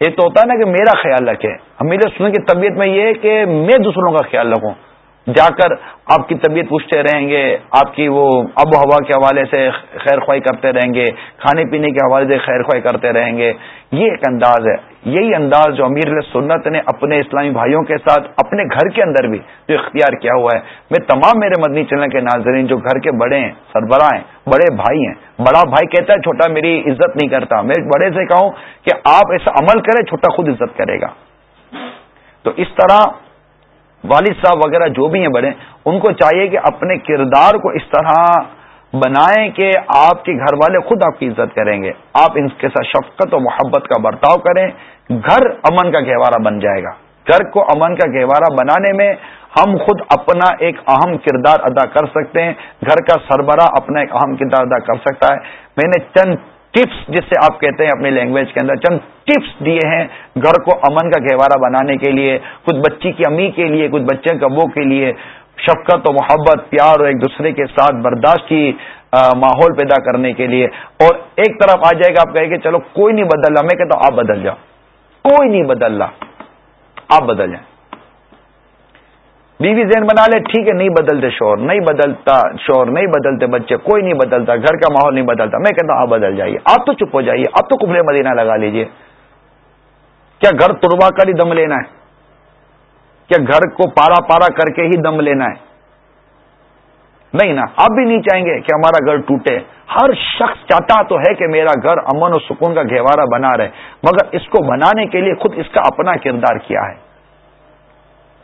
یہ تو ہوتا ہے نا کہ میرا خیال رکھے۔ ہم سننے کی طبیعت میں یہ ہے کہ میں دوسروں کا خیال رکھوں۔ جا کر آپ کی طبیعت پوچھتے رہیں گے، آپ کی وہ اب و ہوا کے حوالے سے خیر خواہ کرتے رہیں گے، کھانے پینے کے حوالے سے خیر خواہ کرتے رہیں گے۔ یہ ایک انداز ہے۔ یہی انداز جو امیر سنت نے اپنے اسلامی بھائیوں کے ساتھ اپنے گھر کے اندر بھی جو اختیار کیا ہوا ہے۔ میں تمام میرے مدنی چلنے کے ناظرین جو گھر کے بڑے ہیں، سربراہ ہیں، بڑے بھائی ہیں، بڑا بھائی کہتا ہے چھوٹا میری عزت نہیں کرتا۔ میں بڑے سے کہوں کہ آپ ایسا عمل کریں، چھوٹا خود عزت کرے گا۔ تو اس طرح والد صاحب وغیرہ جو بھی ہیں بڑے، ان کو چاہیے کہ اپنے کردار کو اس طرح بنائیں کہ آپ کے گھر والے خود آپ کی عزت کریں گے۔ آپ ان کے ساتھ شفقت و محبت کا برتاؤ کریں، گھر امن کا گہوارہ بن جائے گا۔ گھر کو امن کا گہوارہ بنانے میں ہم خود اپنا ایک اہم کردار ادا کر سکتے ہیں۔ گھر کا سربراہ اپنا ایک اہم کردار ادا کر سکتا ہے۔ میں نے چند ٹپس جس سے آپ کہتے ہیں اپنی لینگویج کے اندر، چند ٹپس دیے ہیں گھر کو امن کا گہوارہ بنانے کے لیے کچھ بچی کی امی کے لیے کچھ بچے کبو کے لیے، شفقت و محبت، پیار اور ایک دوسرے کے ساتھ برداشت کی ماحول پیدا کرنے کے لیے۔ اور ایک طرف آ جائے گا، آپ کہیں گے، چلو کوئی نہیں بدل رہا، میں کہتا ہوں آپ بدل جاؤ۔ کوئی نہیں بدل رہا، آپ بدل جائیں۔ بیوی ذہن بنا لے، ٹھیک ہے، نہیں بدلتے شور، نہیں بدلتا شور، نہیں بدلتے بچے، کوئی نہیں بدلتا، گھر کا ماحول نہیں بدلتا۔ میں کہتا ہوں، آپ بدل جائیے، آپ تو چپ ہو جائیے، آپ تو کبلے مدینہ لگا لیجیے۔ کیا گھر تروا کر ہی دم لینا ہے؟ کیا گھر کو پارا پارا کر کے ہی دم لینا ہے؟ نہیں نا، آپ بھی نہیں چاہیں گے کہ ہمارا گھر ٹوٹے۔ ہر شخص چاہتا تو ہے کہ میرا گھر امن اور سکون کا گہوارہ بنا رہے، مگر اس کو بنانے کے لیے خود اس کا اپنا کردار کیا ہے۔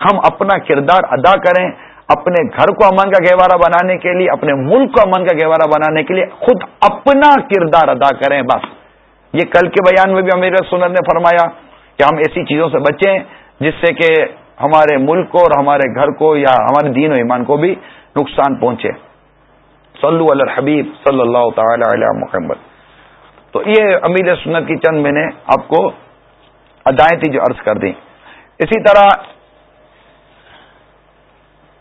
ہم اپنا کردار ادا کریں اپنے گھر کو امن کا گہوارہ بنانے کے لیے، اپنے ملک کو امن کا گہوارہ بنانے کے لیے خود اپنا کردار ادا کریں بس۔ یہ کل کے بیان میں بھی امیر سنت نے فرمایا کہ ہم ایسی چیزوں سے بچیں جس سے کہ ہمارے ملک کو اور ہمارے گھر کو یا ہمارے دین و ایمان کو بھی نقصان پہنچے۔ صلو علی الحبیب صلی اللہ تعالی علیہ محمد۔ تو یہ امیر سنت کی چند میں نے آپ کو ادائیں تھی جو عرض کر دی اسی طرح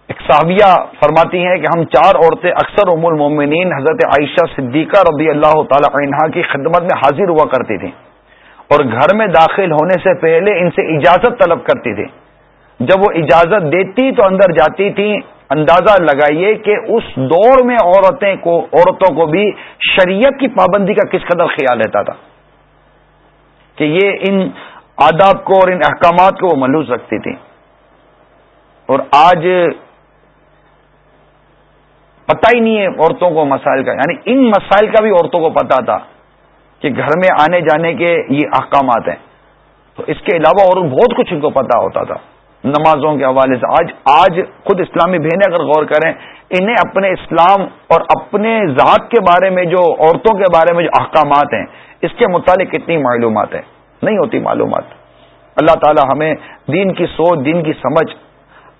ایک صحابیہ فرماتی ہیں کہ ہم چار عورتیں اکثر ام المومنین حضرت عائشہ صدیقہ رضی اللہ تعالی عنہ کی خدمت میں حاضر ہوا کرتی تھیں اور گھر میں داخل ہونے سے پہلے ان سے اجازت طلب کرتی تھی جب وہ اجازت دیتی تو اندر جاتی تھی اندازہ لگائیے کہ اس دور میں عورتیں کو، عورتوں کو بھی شریعت کی پابندی کا کس قدر خیال رہتا تھا کہ یہ ان آداب کو اور ان احکامات کو وہ ملوث رکھتی تھیں۔ اور آج پتہ ہی نہیں ہے عورتوں کو مسائل کا۔ یعنی ان مسائل کا بھی عورتوں کو پتا تھا کہ گھر میں آنے جانے کے یہ احکامات ہیں۔ تو اس کے علاوہ اور بہت کچھ ان کو پتا ہوتا تھا۔ نمازوں کے حوالے سے آج آج خود اسلامی بہنیں اگر غور کریں، انہیں اپنے اسلام اور اپنے ذات کے بارے میں جو عورتوں کے بارے میں جو احکامات ہیں، اس کے متعلق کتنی معلومات ہیں؟ نہیں ہوتی معلومات۔ اللہ تعالی ہمیں دین کی سوچ، دین کی سمجھ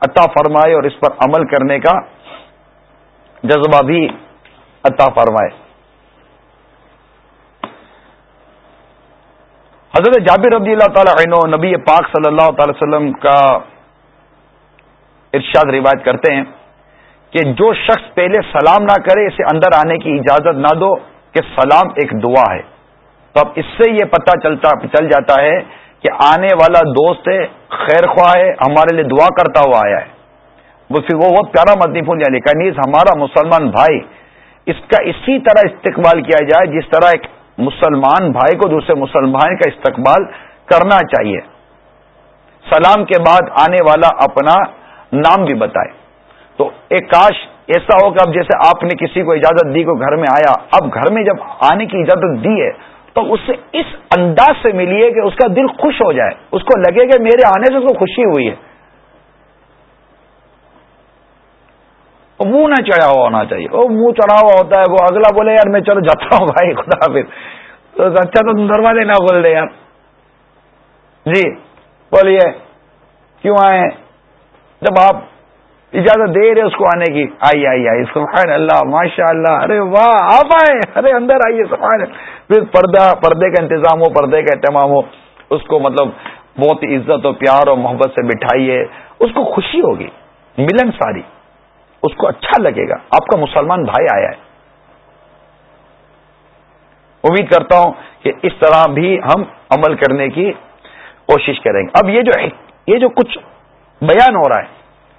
عطا فرمائے اور اس پر عمل کرنے کا جذبہ بھی عطا فرمائے۔ حضرت جابر رضی اللہ تعالی عنہ نبی پاک صلی اللہ تعالی وسلم کا ارشاد روایت کرتے ہیں کہ جو شخص پہلے سلام نہ کرے، اسے اندر آنے کی اجازت نہ دو کہ سلام ایک دعا ہے۔ تو اب اس سے یہ پتہ چلتا، چل جاتا ہے کہ آنے والا دوست ہے خیر خواہ ہے، ہمارے لیے دعا کرتا ہوا آیا ہے۔ وہ پھر وہ بہت پیارا مدنی پھول یعنی کہ نیز ہمارا مسلمان بھائی اس کا اسی طرح استقبال کیا جائے جس طرح ایک مسلمان بھائی کو دوسرے مسلمان کا استقبال کرنا چاہیے۔ سلام کے بعد آنے والا اپنا نام بھی بتائے۔ تو ایک کاش ایسا ہو کہ اب جیسے آپ نے کسی کو اجازت دی کو گھر میں آیا، اب گھر میں جب آنے کی اجازت دی ہے، تو اس سے اس انداز سے ملیے کہ اس کا دل خوش ہو جائے۔ اس کو لگے کہ میرے آنے سے اس کو خوشی ہوئی ہے۔ منہ نہ چڑھا ہوا ہونا چاہیے۔ وہ منہ چڑھا ہوا ہوتا ہے، وہ اگلا بولے، یار میں چلو جاتا ہوں بھائی، خدا پھر تو اچھا تو تم دروازے نہ کھول دے یار۔ جی بولیے، کیوں آئے جب آپ اجازت دے رہے اس کو آنے کی، آئی آئی آئی، سبحان اللہ، ماشاء اللہ۔ ارے واہ، آپ آئے ارے اندر آئیے، سبحان پھر پردہ، پردے کا انتظام ہو، پردے کا اہتمام ہو۔ اس کو مطلب بہت عزت اور پیار اور محبت سے بٹھائیے۔ اس کو خوشی ہوگی، ملن ساری۔ اس کو اچھا لگے گا۔ آپ کا مسلمان بھائی آیا ہے۔ امید کرتا ہوں کہ اس طرح بھی ہم عمل کرنے کی کوشش کریں گے۔ اب یہ جو یہ جو کچھ بیان ہو رہا ہے،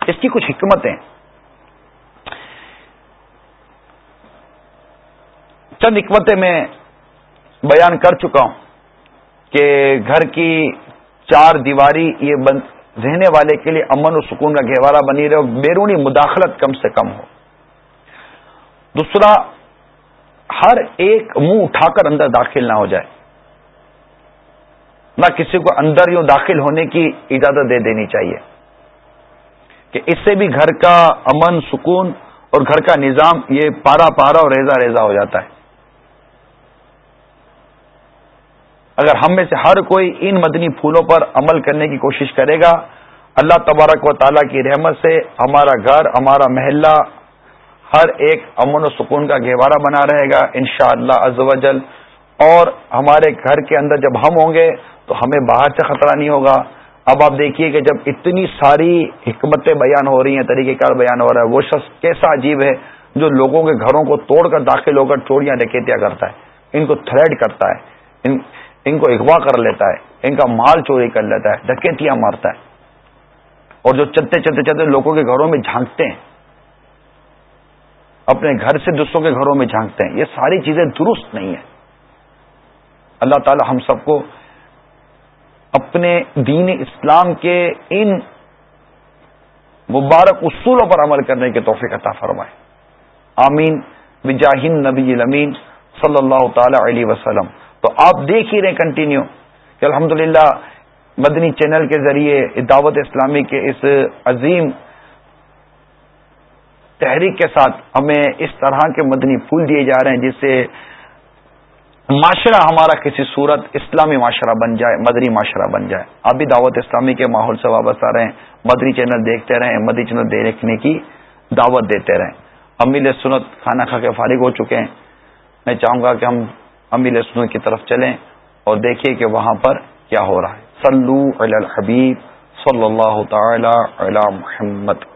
اس کی کچھ حکمتیں۔ چند حکمتیں میں بیان کر چکا ہوں کہ گھر کی چار دیواری یہ بند رہنے والے کے لیے امن و سکون کا گہوارہ بنی رہے اور بیرونی مداخلت کم سے کم ہو۔ دوسرا، ہر ایک منہ اٹھا کر اندر داخل نہ ہو جائے۔ نہ کسی کو اندر یوں داخل ہونے کی اجازت دے دینی چاہیے۔ کہ اس سے بھی گھر کا امن، سکون اور گھر کا نظام یہ پارا پارا اور ریزا ریزا ہو جاتا ہے۔ اگر ہم میں سے ہر کوئی ان مدنی پھولوں پر عمل کرنے کی کوشش کرے گا، اللہ تبارک و تعالیٰ کی رحمت سے ہمارا گھر، ہمارا محلہ ہر ایک امن و سکون کا گہوارہ بنا رہے گا ان شاء اللہ اور ہمارے گھر کے اندر جب ہم ہوں گے تو ہمیں باہر سے خطرہ نہیں ہوگا۔ اب آپ دیکھیے کہ جب اتنی ساری حکمتیں بیان ہو رہی ہیں، طریقہ کار بیان ہو رہا ہے، وہ شخص کیسا عجیب ہے جو لوگوں کے گھروں کو توڑ کر داخل ہو کر چوریاں ڈکیتیاں کرتا ہے، ان کو تھریڈ کرتا ہے۔ ان ان کو اغوا کر لیتا ہے، ان کا مال چوری کر لیتا ہے ڈکیتیاں مارتا ہے۔ اور جو چلتے چلتے چلتے لوگوں کے گھروں میں جھانکتے ہیں، اپنے گھر سے دوسروں کے گھروں میں جھانکتے ہیں، یہ ساری چیزیں درست نہیں ہیں۔ اللہ تعالی ہم سب کو اپنے دین اسلام کے ان مبارک اصولوں پر عمل کرنے کے توفیق عطا فرمائے۔ آمین۔ بجاہن نبی الامین صلی اللہ تعالی علیہ وسلم۔ تو آپ دیکھ ہی رہے کنٹینیو کہ الحمد مدنی چینل کے ذریعے دعوت اسلامی کے اس عظیم تحریک کے ساتھ ہمیں اس طرح کے مدنی پھول دیے جا رہے ہیں جس سے معاشرہ ہمارا کسی صورت اسلامی معاشرہ بن جائے، مدنی معاشرہ بن جائے۔ آپ بھی دعوت اسلامی کے ماحول سے وابستہ رہیں، مدنی چینل دیکھتے رہیں، مدنی چینل دیکھنے کی دعوت دیتے رہیں۔ امیل سنت کھانا کھا کے فارغ ہو چکے ہیں۔ میں چاہوں گا کہ ہم امیل سنو کی طرف چلیں اور دیکھیے کہ وہاں پر کیا ہو رہا ہے۔ صلو علی الحبیب صلی اللہ تعالی علی محمد۔